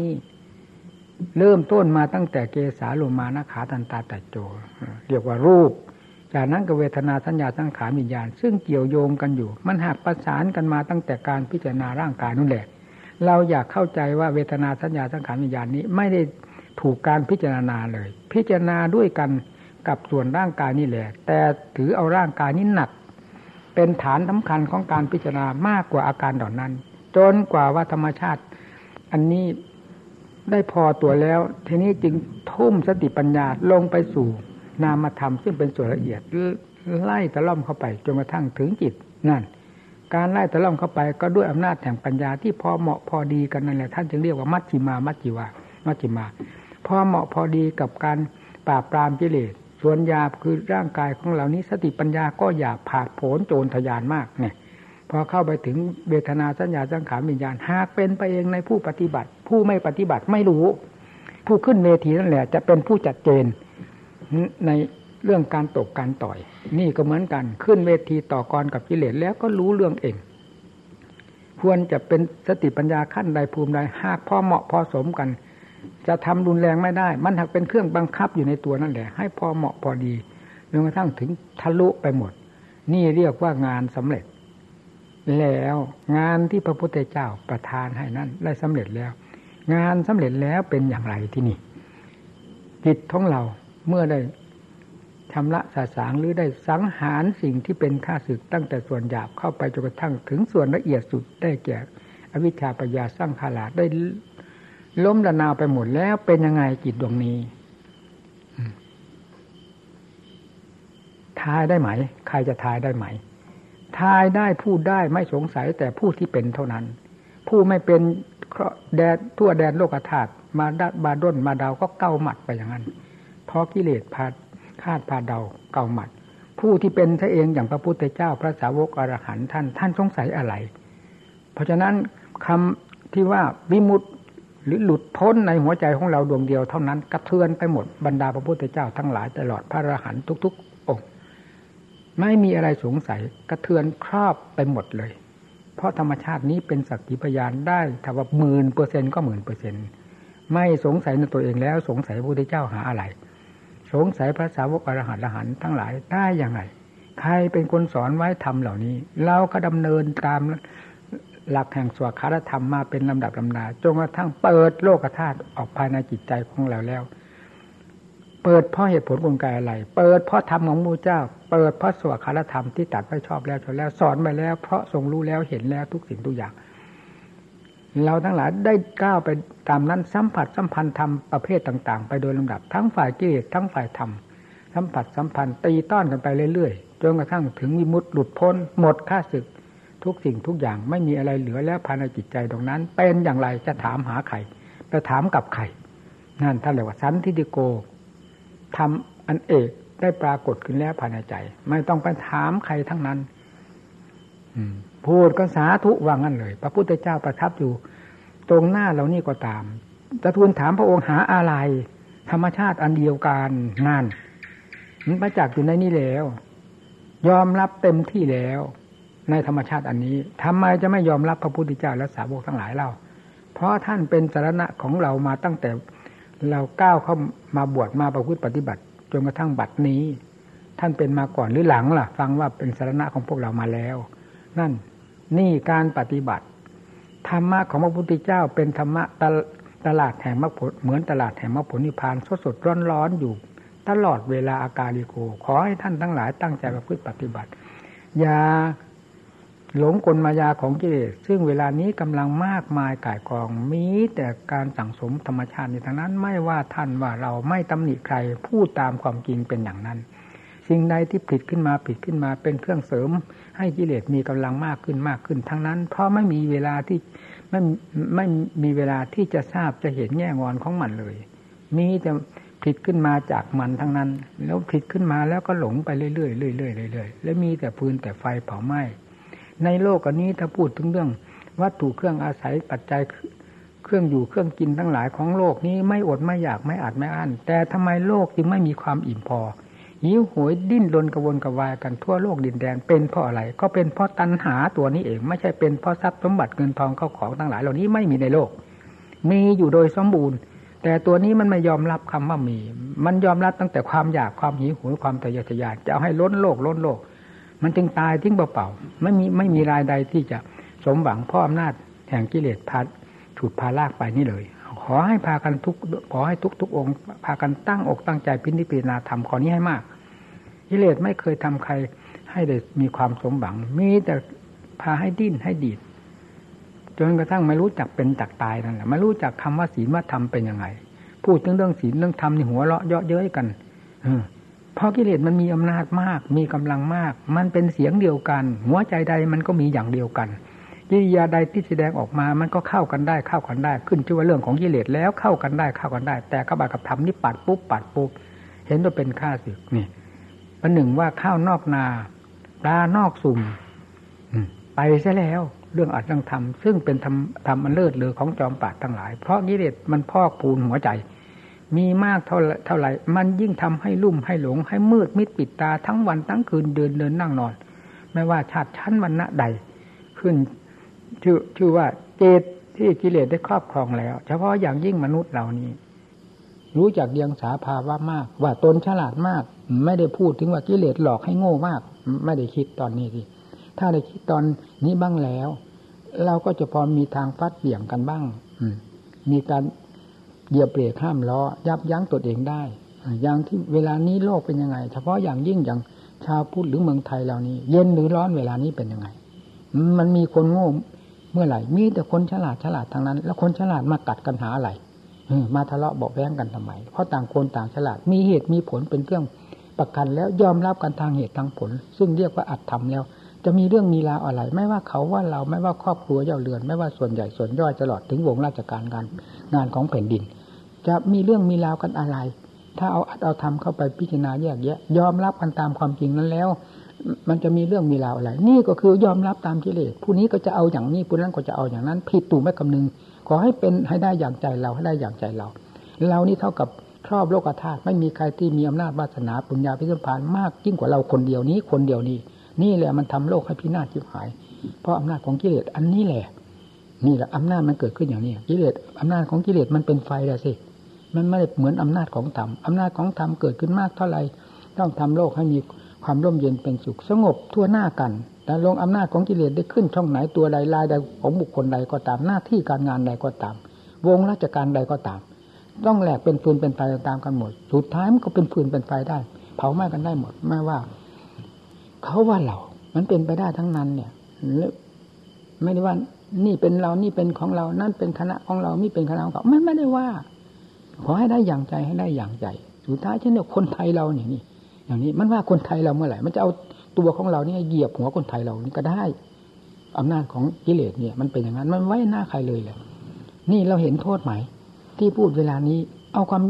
เริ่มต้นมาตั้งแต่เกสาโลมานาขาตันตาตัดโจ เรียกว่ารูป จากนั้นก็เวทนาสัญญาสังขารวิญญาณ ซึ่งเกี่ยวโยงกันอยู่ มันหักประสานกันมาตั้งแต่การพิจารณาร่างกายนั่นแหละ เราอยากเข้าใจว่าเวทนาสัญญาสังขารวิญญาณนี้ไม่ได้ถูกการพิจารณาเลย พิจารณาด้วยกันกับส่วนร่างกายนี่แหละ แต่ถือเอาร่างกายนี้หนัก เป็นฐานสาคัญของการพิจารณามากกว่าอาการเหล่านั้น จนกว่าว่าธรรมชาติ อันนี้ ได้พอตัวแล้ว ทีนี้จึงทุ่มสติปัญญาลงไปสู่นามธรรมซึ่งเป็นส่วนละเอียดไล่ตะล่อมเข้าไปจนกระทั่งถึงจิตนั่น การไล่ตะล่อมเข้าไปก็ด้วยอำนาจแห่งปัญญาที่พอเหมาะพอดีกันนั่นแหละท่านจึงเรียกว่ามัชชิมา มัชชิวามัชชิมา พอเหมาะพอดีกับการปราบปรามกิเลสส่วนยาคือร่างกายของเหล่านี้สติปัญญาก็อยากผาดโผนโจรทยานมากเนี่ย พอเข้าไปถึงเวทนาสัญญาสังขารวิญญาณหากเป็นไปเองในผู้ปฏิบัติ ผู้ไม่ปฏิบัติไม่รู้ ผู้ขึ้นเวทีนั่นแหละ จะเป็นผู้จัดเจนในเรื่องการตกการต่อย นี่ก็เหมือนกันขึ้นเวทีต่อกรกับกิเลสแล้วก็รู้เรื่องเอง ควรจะเป็นสติปัญญาขั้นใดภูมิใดหากพอเหมาะพอสมกัน จะทำรุนแรงไม่ได้ มันหากเป็นเครื่องบังคับอยู่ในตัวนั่นแหละ ให้พอเหมาะพอดีจนกระทั่งถึงทะลุไปหมด นี่เรียกว่างานสำเร็จ แล้วงานที่พระพุทธเจ้าประทานให้นั้นได้สำเร็จแล้ว งานสำเร็จแล้วเป็นอย่างไรที่นี่จิตของเราเมื่อได้ชำระสาสางหรือได้สังหารสิ่งที่เป็นข้าศึกตั้งแต่ส่วนหยาบเข้าไปจนกระทั่งถึงส่วนละเอียดสุดได้แก่ อวิชชาปัญญาสร้างขาลาได้ล้มละนาวไปหมดแล้วเป็นยังไงจิตดวงนี้ทายได้ไหม ใครจะทายได้ไหม ทายได้พูดได้ไม่สงสัยแต่ผู้ที่เป็นเท่านั้น ผู้ไม่เป็นแดนทั่วแดนโลกธาตุมาดบาด้นมาดาวก็เก้าหมัดไปอย่างนั้น เพราะกิเลสพาคาดพาเดาเก้าหมัด ผู้ที่เป็นท่เองอย่างพระพุทธเจ้าพระสาวกอรหันท่านท่านสงสัยอะไร เพราะฉะนั้นคำที่ว่าวิมุตติหรือหลุดพ้นในหัวใจของเราดวงเดียวเท่านั้นกระเทือนไปหมดบรรดาพระพุทธเจ้าทั้งหลายตลอดพระอรหันต์ทุกๆ ไม่มีอะไรสงสัยกระเทือนครอบไปหมดเลย เพราะธรรมชาตินี้เป็นสักขีพยานได้ถ้าว่าหมื่นเปอร์เซ็นก็หมื่นเปอร์เซ็นไม่สงสัยในตัวเองแล้วสงสัยพระพุทธเจ้าหาอะไร สงสัยพระสาวกอรหันต์อรหันทั้งหลายได้อย่างไรใครเป็นคนสอนไว้ทำเหล่านี้ เราก็ดำเนินตามหลักแห่งสวขาธรรมมาเป็นลำดับลำดาจนกระทั่งเปิดโลกธาตุออกภายในจิตใจของเราแล้ว เปิดเพราะเหตุผลกลไกอะไร เปิดเพราะธรรมของมูเจ้า เปิดเพราะสวขาธรรมที่ตัดไว้ชอบแล้วจนแล้วสอนไปแล้ว เพราะทรงรู้แล้วเห็นแล้วทุกสิ่งทุกอย่าง เราทั้งหลายได้ก้าวไปตามนั้นสัมผัสสัมพันธ์ธรรมประเภทต่าง ๆ ไปโดยลำดับ ทั้งฝ่ายกิเลสทั้งฝ่ายธรรมสัมผัสสัมพันธ์ตีต้อนกันไปเรื่อยๆจนกระทั่งถึงวิมุตติหลุดพ้น หมดค่าศึกทุกสิ่งทุกอย่างไม่มีอะไรเหลือแล้วภายในจิตใจตรงนั้น เป็นอย่างไรจะถามหาใครไปถามกับใครนั่นท่านเรียกว่าสันทิติโก ทำอันเอกได้ปรากฏขึ้นแล้วภายในใจ ไม่ต้องไปถามใครทั้งนั้นพูดก็สาธุว่างั้นเลย พระพุทธเจ้าประทับอยู่ ตรงหน้าเรานี่ก็ตามจะทูลถามพระองค์หาอะไร ธรรมชาติอันเดียวกันงานมันประจักษ์อยู่ในนี้แล้ว ยอมรับเต็มที่แล้ว ในธรรมชาติอันนี้ทำไมจะไม่ยอมรับพระพุทธเจ้าและสาวกทั้งหลายเล่าเพราะท่านเป็นสารณะของเรามาตั้งแต่ เราก้าวเข้ามาบวชมาประพฤติปฏิบัติจนกระทั่งบัดนี้ ท่านเป็นมาก่อนหรือหลังล่ะ ฟังว่าเป็นสารณะของพวกเรามาแล้ว นั่นนี่การปฏิบัติ ธรรมะของพระพุทธเจ้าเป็นธรรมะตลาดแห่งมรรคผลเหมือนตลาดแห่งมรรคผลนิพพานสดสดร้อนร้อนอยู่ ตลอดเวลาอากาลิโก ขอให้ท่านทั้งหลายตั้งใจประพฤติปฏิบัติ อย่า หลงกลมายาของกิเลสซึ่งเวลานี้กำลังมากมายก่ายกอง มีแต่การสั่งสมธรรมชาติในทางนั้นไม่ว่าท่านว่าเราไม่ตำหนิใครพูดตามความจริงเป็นอย่างนั้น สิ่งใดที่ผิดขึ้นมาผิดขึ้นมาเป็นเครื่องเสริม ให้กิเลสมีกำลังมากขึ้นมากขึ้น ทั้งนั้น เพราะไม่มีเวลาที่ไม่ไม่มีเวลาที่จะทราบจะเห็นแง่งอนของมันเลย มีแต่ผิดขึ้นมาจากมันทั้งนั้น แล้วผิดขึ้นมาแล้วก็หลงไปเรื่อยๆเรื่อยๆเรื่อยๆแล้วมีแต่ฟืนแต่ไฟเผาไหม้ ในโลกอันนี้ถ้าพูดถึงเรื่อง วัตถุเครื่องอาศัยปัจจัยเครื่องอยู่เครื่องกินทั้งหลายของโลกนี้ไม่อดไม่อยากไม่อาจไม่อั้นแต่ทำไมโลกจึงไม่มีความอิ่มพอหิวโหยดิ้นรนกระวนกระวายกันทั่วโลกดินแดนเป็นเพราะอะไร ก็เป็นเพราะตัณหาตัวนี้เองไม่ใช่เป็นเพราะทรัพย์สมบัติเงินทองเข้าของทั้งหลาย เหล่านี้ไม่มีในโลก มีอยู่โดยสมบูรณ์ แต่ตัวนี้มันไม่ยอมรับคำว่ามี มันยอมรับตั้งแต่ความอยากความหิวโหยความทะเยอทะยานจะเอาให้ล้นโลกล้นโลก มันจึงตายทิ้งเปล่าๆไม่มีไม่มีรายใดที่จะสมหวังพ่ออำนาจแห่งกิเลสพัดฉุดพาลากไปนี่เลย ขอให้พากันทุกขอให้ทุกทุกองค์ พากันตั้งอกตั้งใจพิจิตรณาธรรมข้อนี้ให้มาก กิเลสไม่เคยทำใครให้ได้มีความสมหวัง มีแต่พาให้ดิ้นให้ดีดจนกระทั่งไม่รู้จักเป็นจักตายนั่นแหละไม่รู้จักคำว่าศีลว่าธรรมเป็นยังไง พูดถึงเรื่องศีลเรื่องธรรมในหัวเราะเยาะเย้ยกัน เพราะกิเลสมันมีอำนาจมาก มีกำลังมาก มันเป็นเสียงเดียวกัน หัวใจใดมันก็มีอย่างเดียวกันกิริยาใดที่แสดงออกมา มันก็เข้ากันได้เข้ากันได้ ขึ้นชื่อว่าเรื่องของกิเลสแล้วเข้ากันได้เข้ากันได้ แต่กบากับธรรมนี่ปัดปุ๊บปัดปุ๊บเห็นว่าเป็นข้าศึกนี่ประหนึ่งว่าข้าวนอกนาปลานอกสุ่มไปซะแล้ว เรื่องอัดเรื่องทำซึ่งเป็นธรรมธรรมอันเลิศเลอของจอมปาดทั้งหลาย เพราะกิเลสมันพอกพูนหัวใจ มีมากเท่าเท่าไหร่ มันยิ่งทำให้ลุ่มให้หลง ให้มืดมิดปิดตาทั้งวันทั้งคืนเดินเดินนั่งนอน ไม่ว่าชาติชั้นวันณะใด ขึ้นชื่อชื่อว่าเจตที่กิเลสได้ครอบครองแล้ว เฉพาะอย่างยิ่งมนุษย์เหล่านี้ รู้จักเดียงสาภาวะมาก ว่าตนฉลาดมาก ไม่ได้พูดถึงว่ากิเลสหลอกให้โง่มาก ไม่ได้คิดตอนนี้สิถ้าได้คิดตอนนี้บ้างแล้ว เราก็จะพอมีทางฟัดเบี่ยงกันบ้างอืมีการ เหยียบเบรกห้ามล้อยับยั้งตัวเองได้ อย่างที่เวลานี้โลกเป็นยังไง เฉพาะอย่างยิ่งอย่างชาวพุทธหรือเมืองไทยเรานี้ เย็นหรือร้อนเวลานี้เป็นยังไง มันมีคนโง่เมื่อไหร่มีแต่คนฉลาดฉลาดทางนั้น แล้วคนฉลาดมากัดกันหาอะไรมาทะเลาะเบอกแว้งกันทำไม เพราะต่างคนต่างฉลาด มีเหตุมีผลเป็นเครื่องประกันแล้วยอมรับกันทางเหตุทางผล ซึ่งเรียกว่าอัดทำแล้ว จะมีเรื่องมีราวอะไร ไม่ว่าเขาว่าเราไม่ว่าครอบครัวเย่าเรือน ไม่ว่าส่วนใหญ่ส่วนย่อยตลอดถึงวงราชการการงานของแผ่นดิน จะมีเรื่องมีราวกันอะไร ถ้าเอาอัดเอาทำเข้าไปพิจารณาแยกแยะ ยอมรับกันตามความจริงนั้นแล้ว มันจะมีเรื่องมีราวอะไร นี่ก็คือยอมรับตามกิเลสผู้นี้ก็จะเอาอย่างนี้ผู้นั้นก็จะเอาอย่างนั้นผิดตู่ไม่คำนึง ขอให้เป็นให้ได้อย่างใจเราให้ได้อย่างใจเรา เรานี่เท่ากับครอบโลกธาตุไม่มีใครที่มีอำนาจวาสนาปุญญาพิสมพานมากยิ่งกว่าเราคนเดียวนี้คนเดียวนี้นี่แหละมันทำโลกให้พินาศชิบหาย เพราะอำนาจของกิเลสอันนี้แหละ นี่แหละอำนาจมันเกิดขึ้นอย่างนี้กิเลสอำนาจของกิเลสมันเป็นไฟแล้วสิ มันไม่ได้เหมือนอำนาจของธรรมอำนาจของธรรมเกิดขึ้นมากเท่าไหร่ต้องทำโลกให้มีความร่มเย็นเป็นสุขสงบทั่วหน้ากัน แต่ลงอำนาจของกิเลสได้ขึ้นช่องไหนตัวใดลายใดของบุคคลใดก็ตาม หน้าที่การงานใดก็ตาม วงราชการใดก็ตาม ต้องแหลกเป็นฟืนเป็นไฟตามกันหมด สุดท้ายมันก็เป็นฟืนเป็นไฟได้ เผาไหม้กันได้หมดไม่ว่า เขาว่าเรา มันเป็นไปได้ทั้งนั้นเนี่ยไม่ได้ว่านี่เป็นเรานี่เป็นของเรานั่นเป็นคณะของเรานี่เป็นคณะของเขาไม่ไม่ได้ว่า ขอให้ได้อย่างใจให้ได้อย่างใจสุดท้ายเช่นเดียวคนไทยเราเนี่ยนี่อย่างนี้มันว่าคนไทยเราเมื่อไหร่มันจะเอาตัวของเราเนี่ยเหยียบหัวคนไทยเรานี่ก็ได้อำนาจของกิเลสเนี่ย มันเป็นอย่างนั้นมันไว้หน้าใครเลยเลยนี่เราเห็นโทษไหม ที่พูดเวลานี้ เอาความ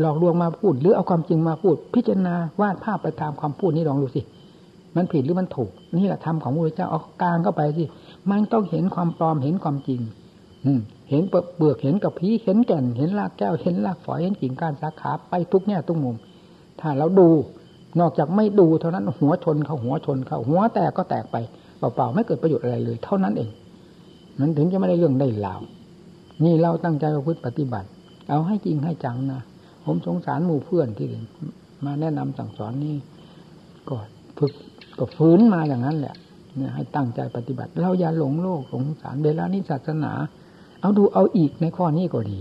หลอกลวงมาพูด หรือเอาความจริงมาพูด พิจารณาวาดภาพไปตามความพูดนี้ลองดูสิมันผิดหรือมันถูก นี่แหละธรรมของพระเจ้าเอากลางเข้าไปสิมันต้องเห็นความปลอมเห็นความจริง อืม เห็นเปลือกเห็นกับพีเห็นแก่น เห็นรากแก้วเห็นรากฝอยเห็นกิ่งก้านสาขาไปทุกแง่ทุกมุม ถ้าเราดูนอกจากไม่ดูเท่านั้นหัวชนเขาหัวชนเขาหัวแตกก็แตกไปเปล่าๆไม่เกิดประโยชน์อะไรเลย เท่านั้นเองมันถึงจะไม่ได้เรื่องได้ราวนี่เราตั้งใจประพฤติปฏิบัติ เอาให้จริงให้จังนะผมสงสารหมู่เพื่อนที่มาแนะนำสั่งสอนนี่ก็ฝึกก็ฟื้นมาอย่างนั้นแหละเนี่ยให้ตั้งใจปฏิบัติเราอย่าหลงโลกหลงสารเวลานี้ศาสนา เอาดูเอาอีกในข้อนี้ก็ดี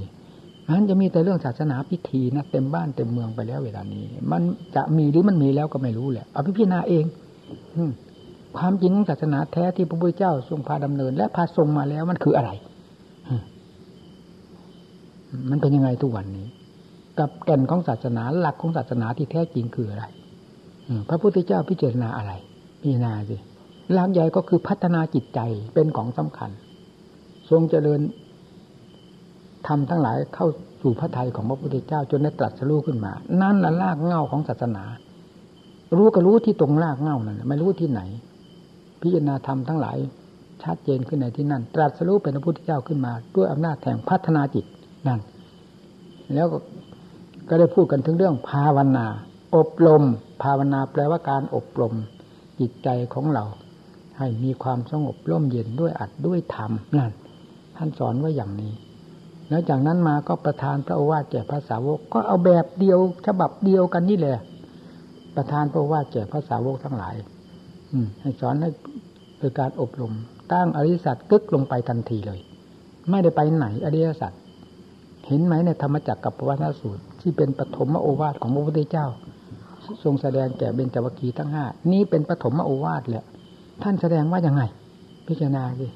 นั้นจะมีแต่เรื่องศาสนาพิธีนะเต็มบ้านเต็มเมืองไปแล้วเวลานี้ มันจะมีหรือมันมีแล้วก็ไม่รู้แหละเอาพิจารณาเอง อืความจริงของศาสนาแท้ที่พระพุทธเจ้าทรงพาดำเนิน และพาทรงมาแล้วมันคืออะไรมันเป็นยังไงทุกวันนี้ กับแก่นของศาสนาหลักของศาสนาที่แท้จริงคืออะไรพระพุทธเจ้าพิจารณาอะไร พิจารณาสิหลักใหญ่ก็คือพัฒนาจิตใจเป็นของสำคัญ ทรงเจริญ ทำทั้งหลายเข้าสู่พระทัยของพระพุทธเจ้าจนได้ตรัสรู้ขึ้นมา นั่นละรากเงาของศาสนา รู้ก็รู้ที่ตรงรากเงานั่นไม่รู้ที่ไหน พิจารณาธรรมทั้งหลาย ชัดเจนขึ้นในที่นั่น ตรัสรู้เป็นพระพุทธเจ้าขึ้นมา ด้วยอำนาจแห่งพัฒนาจิตนั่น แล้วก็ได้พูดกันถึงเรื่องภาวนา อบรม ภาวนาแปลว่าการอบรมจิตใจของเรา ให้มีความสงบร่มเย็นด้วยอัดด้วยธรรมนั่นท่านสอนไว้อย่างนี้ แล้วจากนั้นมาก็ประทานพระโอวาทแก่ภาษาวก ก็เอาแบบเดียวฉบับเดียวกันนี่แหละประทานพระโอวาทแก่ภาษาวกทั้งหลาย อืมให้สอนให้โดการอบรม ตั้งอริสัตกึกลงไปทันทีเลย ไม่ได้ไปไหนอริยสัจเห็นไหมในธรรมจักรกับปวัตสูตร ที่เป็นปฐมโอวาทของพระพุทธเจ้า ทรงแสดงแก่เบญจวัคคีย์ทั้งห้านี้เป็นปฐมโอวาทแหละ ท่านแสดงว่ายังไง พิจารณาดิ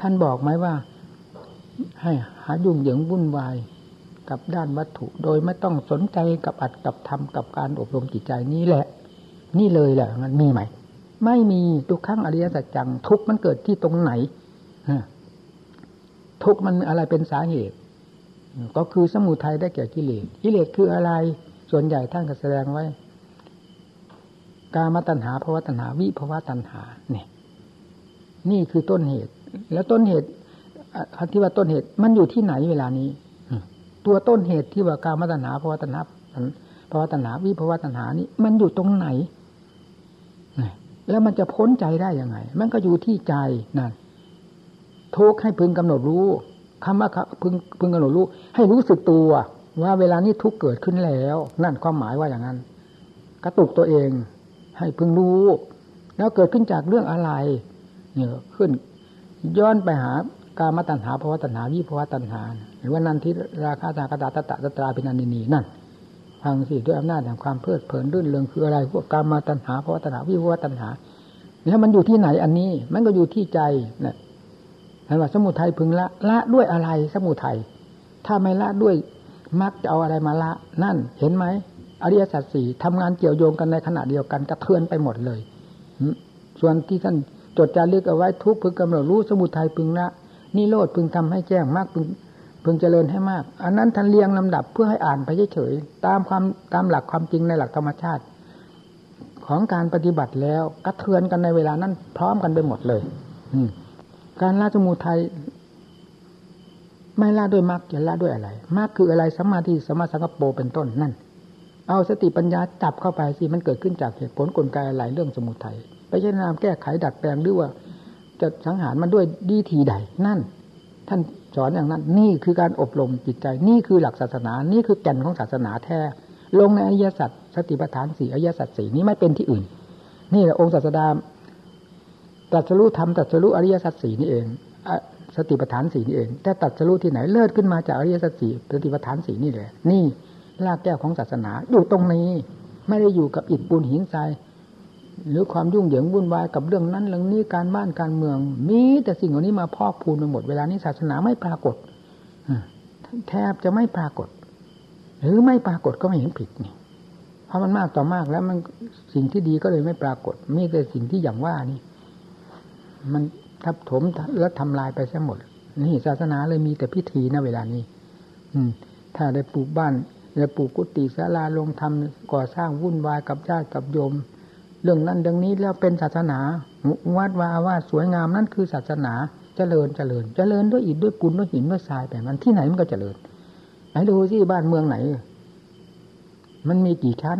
ท่านบอกไหมว่า ให้หายุ่งเหยิงวุ่นวายกับด้านวัตถุ โดยไม่ต้องสนใจกับอัดกับทำกับการอบรมจิตใจนี้แหละ นี่เลยแหละมันมีไหมไม่มีทุกครั้งอริยสัจจัง ทุกมันเกิดที่ตรงไหนทุกมันอะไรเป็นสาเหตุ ก็คือสมุทัยได้แก่กิเลสกิเลสคืออะไร ส่วนใหญ่ท่านก็แสดงไว้ กามตัณหาภาวะตัณหา วิภาวะตัณหาเนี่ยนี่คือต้นเหตุ แล้วต้นเหตุ คำที่ว่าต้นเหตุมันอยู่ที่ไหนเวลานี้ตัวต้นเหตุที่ว่ากามตัณหาภาวะตัณหาภาวะตัณหาวิภาวะตัณหานี้ มันอยู่ตรงไหนแล้วมันจะพ้นใจได้ยังไง มันก็อยู่ที่ใจนั่นทุกให้พึงกำหนดรู้คำว่าพึงพึงกำหนดรู้ ให้รู้สึกตัวว่าเวลานี้ทุกเกิดขึ้นแล้ว นั่นความหมายว่าอย่างนั้น กระตุกตัวเอง ให้พึงรู้ แล้วเกิดขึ้นจากเรื่องอะไร เนี่ยขึ้น ย้อนไปหา การมาตัณหาภาวะตัณหาวิภาวะตัณหาหรือว่านันทิราคาตากตาตตะตตราเป็นนันนีนั่นฟังสิด้วยอำนาจแห่งความเพลิดเพลินรื่นเริงคืออะไรพวกกรรมาตัณหาภาวะตัณหาวิภวตัณหาแล้วมันอยู่ที่ไหนอันนี้ มันก็อยู่ที่ใจเนี่ยเห็นว่าสมุทัยพึงละละด้วยอะไรสมุทัยถ้าไม่ละด้วยมักจะเอาอะไรมาละ นั่น เห็นไหมอริยสัจสี่ทำงานเกี่ยวโยงกันในขณะเดียวกันกระเทือนไปหมดเลยส่วนที่ท่านจดจารึกเอาไว้ทุกพึงกำหนดรู้สมุทัยพึงละ นิโรธพึงทำให้แจ้งมากพึงพึงเจริญให้มาก อันนั้นท่านเรียงลำดับเพื่อให้อ่านไปเฉยๆตามความตามหลักความจริงในหลักธรรมชาติ ของการปฏิบัติแล้วกระเทือนกันในเวลานั้น พร้อมกันไปหมดเลย อืการละสมุทัยไม่ละด้วยมรรคจะละด้วยอะไรมรรคคืออะไรสมาธิสมาสังกปรเป็นต้นนั่น เอาสติปัญญาจับเข้าไปสิมันเกิดขึ้นจากเหตุผลกลไกอะไรเรื่องสมุทัยไปใช้นามแก้ไขดัดแปลงหรือว่า จะสังหารมันด้วยดีทีใด นั่น ท่านสอนอย่างนั้น นี่คือการอบรมจิตใจ นี่คือหลักศาสนา นี่คือแก่นของศาสนาแท้ ลงในอริยสัจสติปัฏฐานสี่อริยสัจสี่นี้ไม่เป็นที่อื่น นี่แหละองค์ศาสดาตรัสรู้ธรรมตรัสรู้อริยสัจสี่นี่เองสติปัฏฐานสี่นี่เองแต่ตัดสรู้ที่ไหนเลิศขึ้นมาจากอริยสัจสี่สติปัฏฐานสี่นี่แหละนี่รากแก้วของศาสนาอยู่ตรงนี้ ไม่ได้อยู่กับอิฐปูนหินทราย หรือความยุ่งเหยิงวุ่นวายกับเรื่องนั้นเรื่องนี้การบ้านการเมือง มีแต่สิ่งเหล่านี้มาพอกพูนไปหมดเวลานี้ศาสนาไม่ปรากฏแทบจะไม่ปรากฏ หรือไม่ปรากฏก็ไม่เห็นผิดนี่เพราะมันมากต่อมากแล้วมันสิ่งที่ดีก็เลยไม่ปรากฏ มีแต่สิ่งที่อย่างว่านี่ มันทับถมแล้วทำลายไปซะหมด นี่ศาสนาเลยมีแต่พิธีนะเวลานี้ อืม ถ้าได้ปลูกบ้านได้ปลูกกุฏิศาลาลงทำก่อสร้างวุ่นวายกับญาติกับโยม เรื่องนั้นเรื่องนี้แล้วเป็นศาสนาวัดวาว่าสวยงามนั่นคือศาสนาเจริญเจริญเจริญด้วยอิฐด้วยปูนด้วยหินด้วยทรายแบบนั้นที่ไหนมันก็เจริญไหนดูสิบ้านเมืองไหน มันมีกี่ชั้น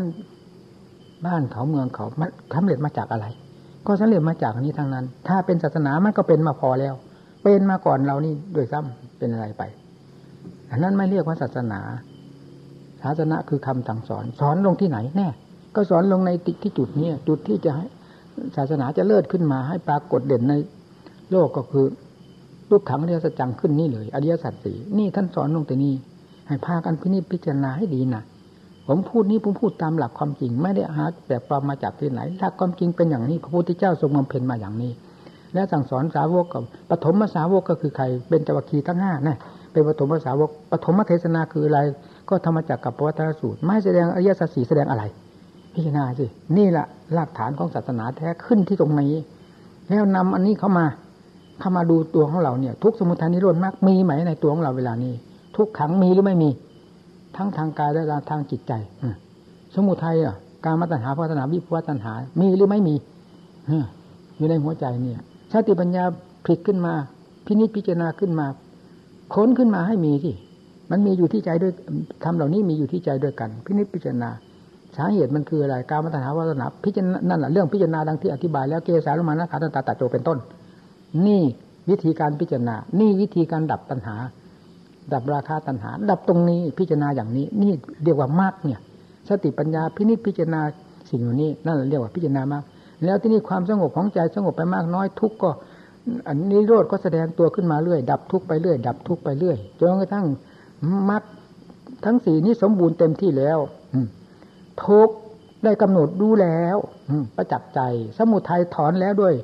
บ้านเขาเมืองเขามันสำเร็จมาจากอะไร ก็สำเร็จมาจากนี้ทางนั้น ถ้าเป็นศาสนามันก็เป็นมาพอแล้ว เป็นมาก่อนเรานี่โดยซ้ำเป็นอะไรไปอันนั้นไม่เรียกว่าศาสนา ศาสนาคือคำสั่งสอน สอนลงที่ไหนแน่ ก็สอนลงในที่จุดนี้จุดที่จะให้ศาสนาจะเลิศขึ้นมาให้ปรากฏเด่นในโลกก็คือรูปขังอริยสัจจังขึ้นนี่เลยอริยสัจสี่นี่ท่านสอนลงแต่นี้ให้พากันพินิจพิจารณาให้ดีนะผมพูดนี้ผมพูดตามหลักความจริง ไม่ได้หาแบบปลอมมาจากที่ไหนหลักความจริงเป็นอย่างนี้ พระพุทธเจ้าทรงบำเพ็ญมาอย่างนี้ และสั่งสอนสาวกกับปฐมสาวกก็คือใคร เป็นจวัคีทั้งห้านะเป็นปฐมสาวกปฐมเทศนาคืออะไร ก็ธรรมจักกับปวัตรสูตร ไม่แสดงอริยสัจสี่แสดงอะไร พิจารณาสินี่แหละหลักฐานของศาสนาแท้ขึ้นที่ตรงนี้ แล้วนำอันนี้เข้ามา เข้ามาดูตัวของเราเนี่ย ทุกสมุทัยนิโรธมากมีไหมในตัวของเราเวลานี้ ทุกขังมีหรือไม่มี ทั้งทางกายและทางจิตใจสมุทัยอะการมาตัญหาพัฒนาวิภวตัญหา มีหรือไม่มีอยู่ในหัวใจเนี่ยชาติปัญญาผลิตขึ้นมา พินิจพิจารณาขึ้นมา ค้นขึ้นมาให้มีสิมันมีอยู่ที่ใจด้วยทำเหล่านี้มีอยู่ที่ใจด้วยกัน พินิจพิจารณา สาเหตุมันคืออะไรการมาตัญหาวัฒนาพิจารณานั่นแหละเรื่องพิจารณาดังที่อธิบายแล้วเกสาลมานะขาตันตาตาโจเป็นต้น นี่วิธีการพิจารณา นี่วิธีการดับปัญหา ดับราคาตัณหา ดับตรงนี้พิจารณาอย่างนี้ นี่เรียกว่ามรรคเนี่ย สติปัญญาพินิจพิจารณาสิ่งเหล่านี้นั่นเรียกว่าพิจารณามาก แล้วที่นี่ความสงบของใจสงบไปมากน้อยทุกก็อันนี้โรดก็แสดงตัวขึ้นมาเรื่อย ดับทุกไปเรื่อยดับทุกไปเรื่อยจนกระทั่งมรรคทั้งสี่นี้สมบูรณ์เต็มที่แล้ว ทุกได้กำหนดดูแล้วประจักษ์ใจ สมุทัยถอนแล้วด้วย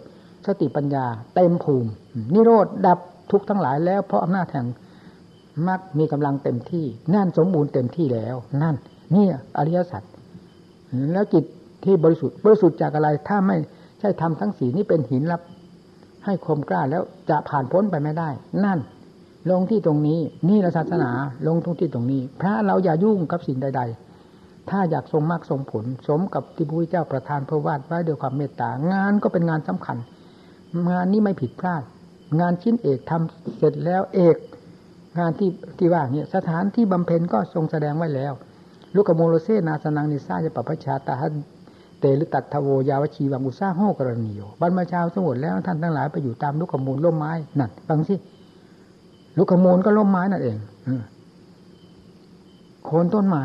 สติปัญญา เต็มภูมิ นิโรธดับทุกทั้งหลายแล้ว เพราะอำนาจแห่งมักมีกำลังเต็มที่นั่นสมบูรณ์เต็มที่แล้ว นั่น นี่อริยสัจแล้วจิตที่บริสุทธิ์บริสุทธิ์จากอะไร ถ้าไม่ใช่ทำทั้งสีนี้เป็นหินรับ ให้คมกล้าแล้วจะผ่านพ้นไปไม่ได้ นั่น ลงที่ตรงนี้ นี่ละศาสนาลงตรงที่ตรงนี้ พระเราอย่ายุ่งกับสิ่งใด ๆ ถ้าอยากทรงมรรคทรงผล สมกับที่พระพุทธเจ้าประทานพระวาดไว้ด้วยความเมตตางานก็เป็นงานสำคัญ งานนี้ไม่ผิดพลาด งานชิ้นเอกทำเสร็จแล้วเอก งานที่ที่ว่าเนี่ยสถานที่บำเพ็ญก็ทรงแสดงไว้แล้ว ลูกโมโลเซนาสนังนิซาจะปปชาตาหันเตลุตัดทโวยาวชีวังอุซาโหกรณีโยบรรมาชาวสมุทรแล้วท่านทั้งหลายไปอยู่ตามลูกขมูลล่มไม้นั่นฟังสิลูกขมูลก็ล่มไม้นั่นเองโคนต้นไม้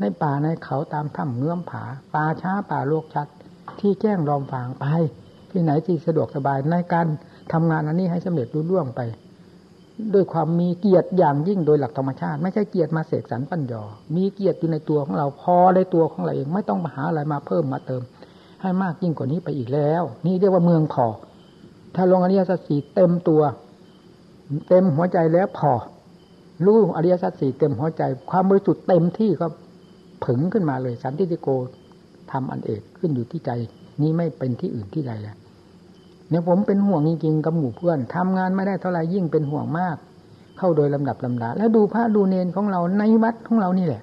ในป่าในเขาตามถ้ำเงื้อมผา ป่าช้าป่าโลกชัด ที่แจ้งรอมฟางไป ที่ไหนที่สะดวกสบายในการทำงานอันนี้ให้สำเร็จรุ่ร่วงไป ด้วยความมีเกียรติอย่างยิ่งโดยหลักธรรมชาติ ไม่ใช่เกียรติมาเสกสรรปั้นยอ มีเกียรติอยู่ในตัวของเราพอในตัวของเราเองไม่ต้องมาหาอะไรมาเพิ่มมาเติม ให้มากยิ่งกว่านี้ไปอีกแล้ว นี่เรียกว่าเมืองพอ ถ้าลงอริยสัจสี่เต็มตัว เต็มหัวใจแล้วพอรู้อริยสัจสี่เต็มหัวใจ ความบริสุทธิ์เต็มที่ก็ ผึงขึ้นมาเลยสันติโกทำอันเอกขึ้นอยู่ที่ใจ นี้ไม่เป็นที่อื่นที่ใดแล้วเนี่ยผมเป็นห่วงจริงๆกับหมู่เพื่อนทำงานไม่ได้เท่าไรยิ่งเป็นห่วงมาก เข้าโดยลำดับลำดา แล้วดูพระดูเนนของเราในวัดของเรานี่แหละ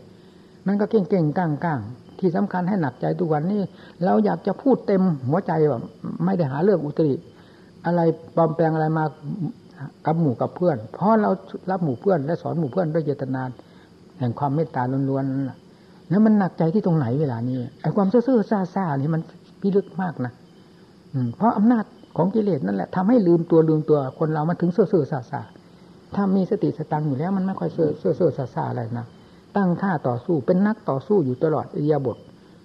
มันก็เก่งๆก้างๆ ที่สำคัญให้หนักใจทุกวันนี้เราอยากจะพูดเต็มหัวใจว่าไม่ได้หาเรื่องอุตริ อะไรปลอมแปลงอะไรมากับหมู่กับเพื่อน เพราะเรารับหมู่เพื่อนและสอนหมู่เพื่อนด้วยเจตนาแห่งความเมตตาล้วนๆ แล้วมันหนักใจที่ตรงไหนเวลานี้ไอ้ความซื่อๆซ่าๆนี่มันพิลึกมากนะเพราะอำนาจของกิเลสนั่นแหละทำให้ลืมตัวลืมตัวคนเรามันถึงเสื่อเสื่อซาซาถ้ามีสติสตังอยู่แล้ว มันไม่ค่อยเสื่อเสื่อซาซาอะไรนะตั้งท่าต่อสู้เป็นนักต่อสู้อยู่ตลอดอิยบท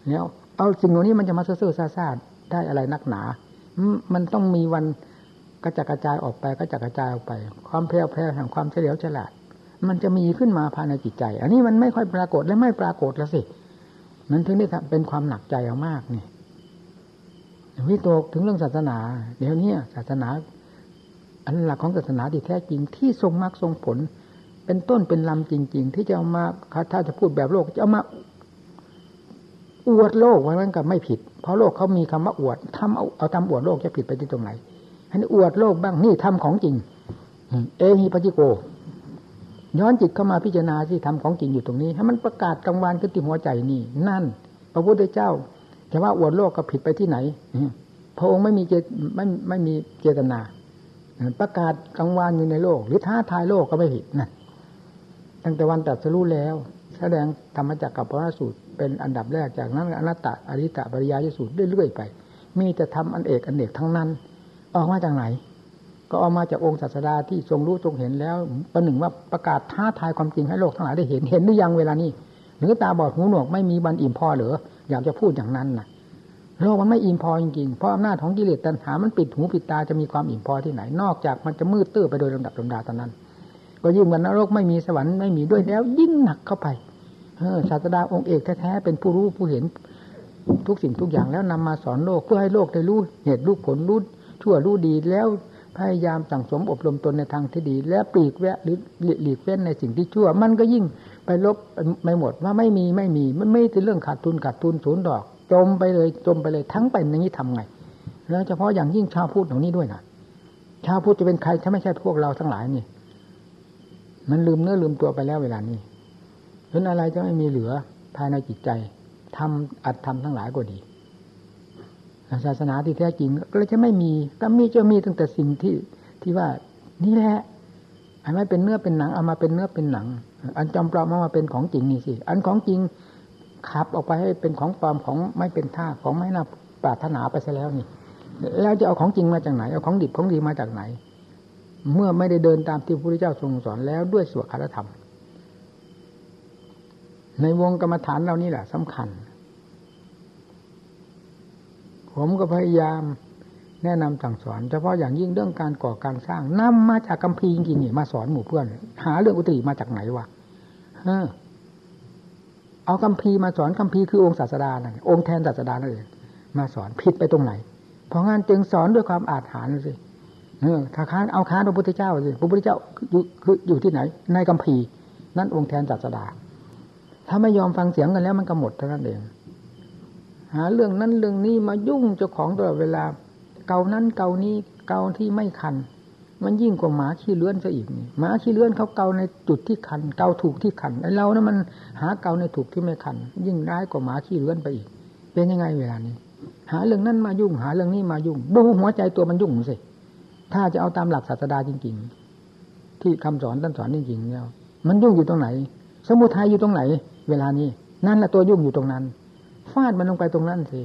แล้วเอาสิ่งเหล่านี้มันจะมาเสื่อเสื่อซาซาได้อะไรนักหนามันต้องมีวันกระจัดกระจายออกไปกระจัดกระจายออกไป ความแพร่แพร่แห่งความเฉลียวฉลาด มันจะมีขึ้นมาภายในจิตใจ อันนี้มันไม่ค่อยปรากฏและไม่ปรากฏแล้วสิมันถึงได้เป็นความหนักใจเอามากนี่วิตกถึงเรื่องศาสนา เดี๋ยวนี้ศาสนา อันหลักของศาสนาที่แท้จริงที่ทรงมรรคทรงผล เป็นต้นเป็นลำจริง ๆ ที่จะเอามาถ้าจะพูดแบบโลกจะเอามาอวดโลกไว้มันก็ไม่ผิด เพราะโลกเขามีคำว่าอวดทำเอาเอาทำอวดโลกจะผิดไปที่ตรงไหนให้อวดโลกบ้างนี่ทำของจริง เอหิปจิโก ย้อนจิตเข้ามาพิจารณาที่ทำของจริงอยู่ตรงนี้ให้มันประกาศกลางวันขึ้นที่หัวใจนี่ นั่น พระพุทธเจ้าแต่ว่าอวดโลกก็ผิดไปที่ไหนพระองค์ไม่มีเจไม่ไม่มีเจตนา ประกาศกลางวันอยู่ในโลก หรือท้าทายโลกก็ไม่ผิดนะตั้งแต่วันตัดสรู้แล้ว แสดงธรรมจักรกับพระสูตรเป็นอันดับแรกจากนั้นอนัตตอริตะปริยายสูตรเรื่อยๆไป มีแต่ทำอันเอกอันเอกทั้งนั้น ออกมาจากไหน ก็ออกมาจากองค์ศาสดาที่ทรงรู้ทรงเห็นแล้ว ประหนึ่งว่าประกาศท้าทายความจริงให้โลกทั้งหลายได้เห็นเห็นหรือยังเวลานี้หรือตาบอดหูหนวกไม่มีบันอิ่มพอเหรืออยากจะพูดอย่างนั้นนะโลกมันไม่อิ่มพอจริงๆเพราะอำนาจของกิเลสตัณหามันปิดหูปิดตาจะมีความอิ่มพอที่ไหน นอกจากมันจะมืดตื้อไปโดยลำดับลำดาตอนนั้น ก็ยิ่งกันนรกไม่มีสวรรค์ไม่มีด้วยแล้วยิ่งหนักเข้าไปเออศาสดาองค์เอกแท้ๆเป็นผู้รู้ผู้เห็นทุกสิ่งทุกอย่างแล้วนำมาสอนโลกเพื่อให้โลกได้รู้เหตุรู้ผลรู้ชั่วรู้ดีแล้ว พยายามสั่งสมอบรมตนในทางที่ดี และปลีกแวะหรือหลีกเว้นในสิ่งที่ชั่ว มันก็ยิ่งไปลบไม่หมดว่าไม่มีไม่มีมันไม่ใช่เรื่องขาดทุนขาดทุนศูนย์ดอก จมไปเลยจมไปเลยทั้งเป็นอย่างนี้ทำไง แล้วเฉพาะอย่างยิ่งชาวพุทธของนี้ด้วยนะชาวพุทธจะเป็นใครถ้าไม่ใช่พวกเราทั้งหลายนี่ มันลืมเนื้อลืมตัวไปแล้วเวลานี้เพราะอะไรจะไม่มีเหลือภายในจิตใจทำอัดทำทั้งหลายก็ดี ศาสนาที่แท้จริงก็จะไม่มีก็มีจะมีตั้งแต่สิ่งที่ที่ว่านี่แหละอันไม่เป็นเนื้อเป็นหนังเอามาเป็นเนื้อเป็นหนัง อันจำปลอมเอามาเป็นของจริงนี่สิอันของจริงขับออกไปให้เป็นของปลอมของไม่เป็นท่าของไม่น่าปรารถนาไปซะแล้วนี่ แล้วจะเอาของจริงมาจากไหนเอาของดิบของดีมาจากไหน เมื่อไม่ได้เดินตามที่พระพุทธเจ้าทรงสอนแล้วด้วยสวดคารธรรม ในวงกรรมฐานเรานี่แหละสำคัญ ผมก็พยายามแนะนำสั่งสอนเฉพาะอย่างยิ่งเรื่องการก่อการสร้างนำมาจากกัมพีจริงๆนี่มาสอนหมู่เพื่อน หาเรื่องอุตริมาจากไหนวะเออเอาคำพีมาสอนคำพีคือองค์ศาสดานั่นองค์แทนศาสดานั่นเองมาสอนผิดไปตรงไหน เพราะงั้นจึงสอนด้วยความอาถรรพ์สิเออถ้าค้านเอาค้านพระพุทธเจ้าสิพระพุทธเจ้าอยู่คืออยู่ที่ไหน ในคำพีนั่นองค์แทนศาสดา ถ้าไม่ยอมฟังเสียงกันแล้วมันก็หมดเท่านั้นเอง หาเรื่องนั้นเรื่องนี้มายุ่งเจ้าของตลอดเวลา เกานั้นเกานี้เกาที่ไม่คัน มันยิ่งกว่าหมาขี้เลื้อนซะอีกหมาขี้เลื้อนเขาเกาในจุดที่คัน เกาถูกที่คันไอเรานะมันหาเกาในถูกที่ไม่คัน ยิ่งร้ายกว่าหมาขี้เลื้อนไปอีก เป็นยังไงเวลานี้ หาเรื่องนั้นมายุ่ง หาเรื่องนี้มายุ่งดูหัวใจตัวมันยุ่งสิถ้าจะเอาตามหลักศาสดาจริง ๆ ที่คำสอนท่านสอนจริงๆเนี่ยมันยุ่งอยู่ตรงไหน สมุทัยอยู่ตรงไหน เวลานี้นั่นแหละตัวยุ่งอยู่ตรงนั้น ฟาดมันลงไปตรงนั้นสิ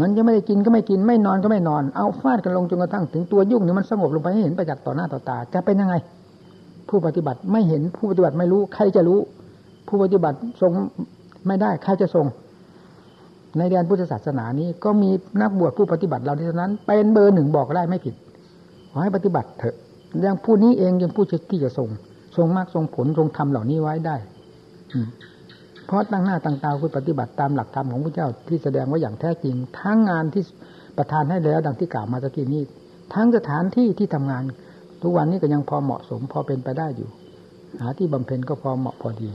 มันจะไม่ได้กินก็ไม่กินไม่นอนก็ไม่นอน เอาฟาดกันลงจนกระทั่งถึงตัวยุ่งนี่มันสงบลงไปให้เห็นไปจากษ์ต่อหน้าต่อตา จะเป็นยังไง ผู้ปฏิบัติไม่เห็นผู้ปฏิบัติไม่รู้ ใครจะรู้ ผู้ปฏิบัติทรงไม่ได้ใครจะทรงในแดนพุทธศาสนานี้ก็มีนักบวชผู้ปฏิบัติเราที่นั้น เป็นเบอร์หนึ่งบอกได้ไม่ผิดขอให้ปฏิบัติเถอะอย่างผู้นี้เองยังผู้ที่จะทรงทรงมากทรงผลทรงทำเหล่านี้ไว้ได้อื เพราะตั้งหน้าตั้งตาคือปฏิบัติตามหลักธรรมของพระเจ้าที่แสดงไว้อย่างแท้จริง ทั้งงานที่ประทานให้แล้วดังที่กล่าวมาตะกี้นี้ ทั้งสถานที่ที่ทำงาน ทุกวันนี้ก็ยังพอเหมาะสมพอเป็นไปได้อยู่ หาที่บำเพ็ญก็พอเหมาะพอดี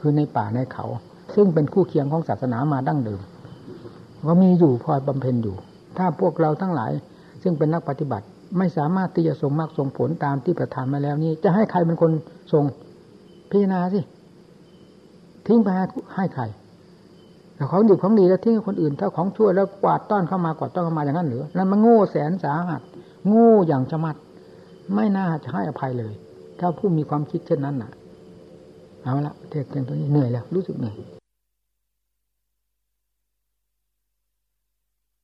คือในป่าในเขา ซึ่งเป็นคู่เคียงของศาสนามาดั้งเดิมก็มีอยู่พอบำเพ็ญอยู่ ถ้าพวกเราทั้งหลาย ซึ่งเป็นนักปฏิบัติไม่สามารถที่จะทรงมากทรงผลตามที่ประทานมาแล้วนี้ จะให้ใครเป็นคนทรงพิจารณาสิ ทิ้งไปให้ใครแต่ของดีของดีแล้วทิ้งให้คนอื่น ถ้าของชั่วแล้วกวาดต้อนเข้ามากวาดต้อนเข้ามาอย่างนั้นหรือนั่นมันโง่แสนสาหัสโง่อย่างจะมัด ไม่น่าจะให้อภัยเลย ถ้าผู้มีความคิดเช่นนั้นน่ะ เอาละเทศเพียงตัวนี้เหนื่อยแล้วรู้สึกเหนื่อย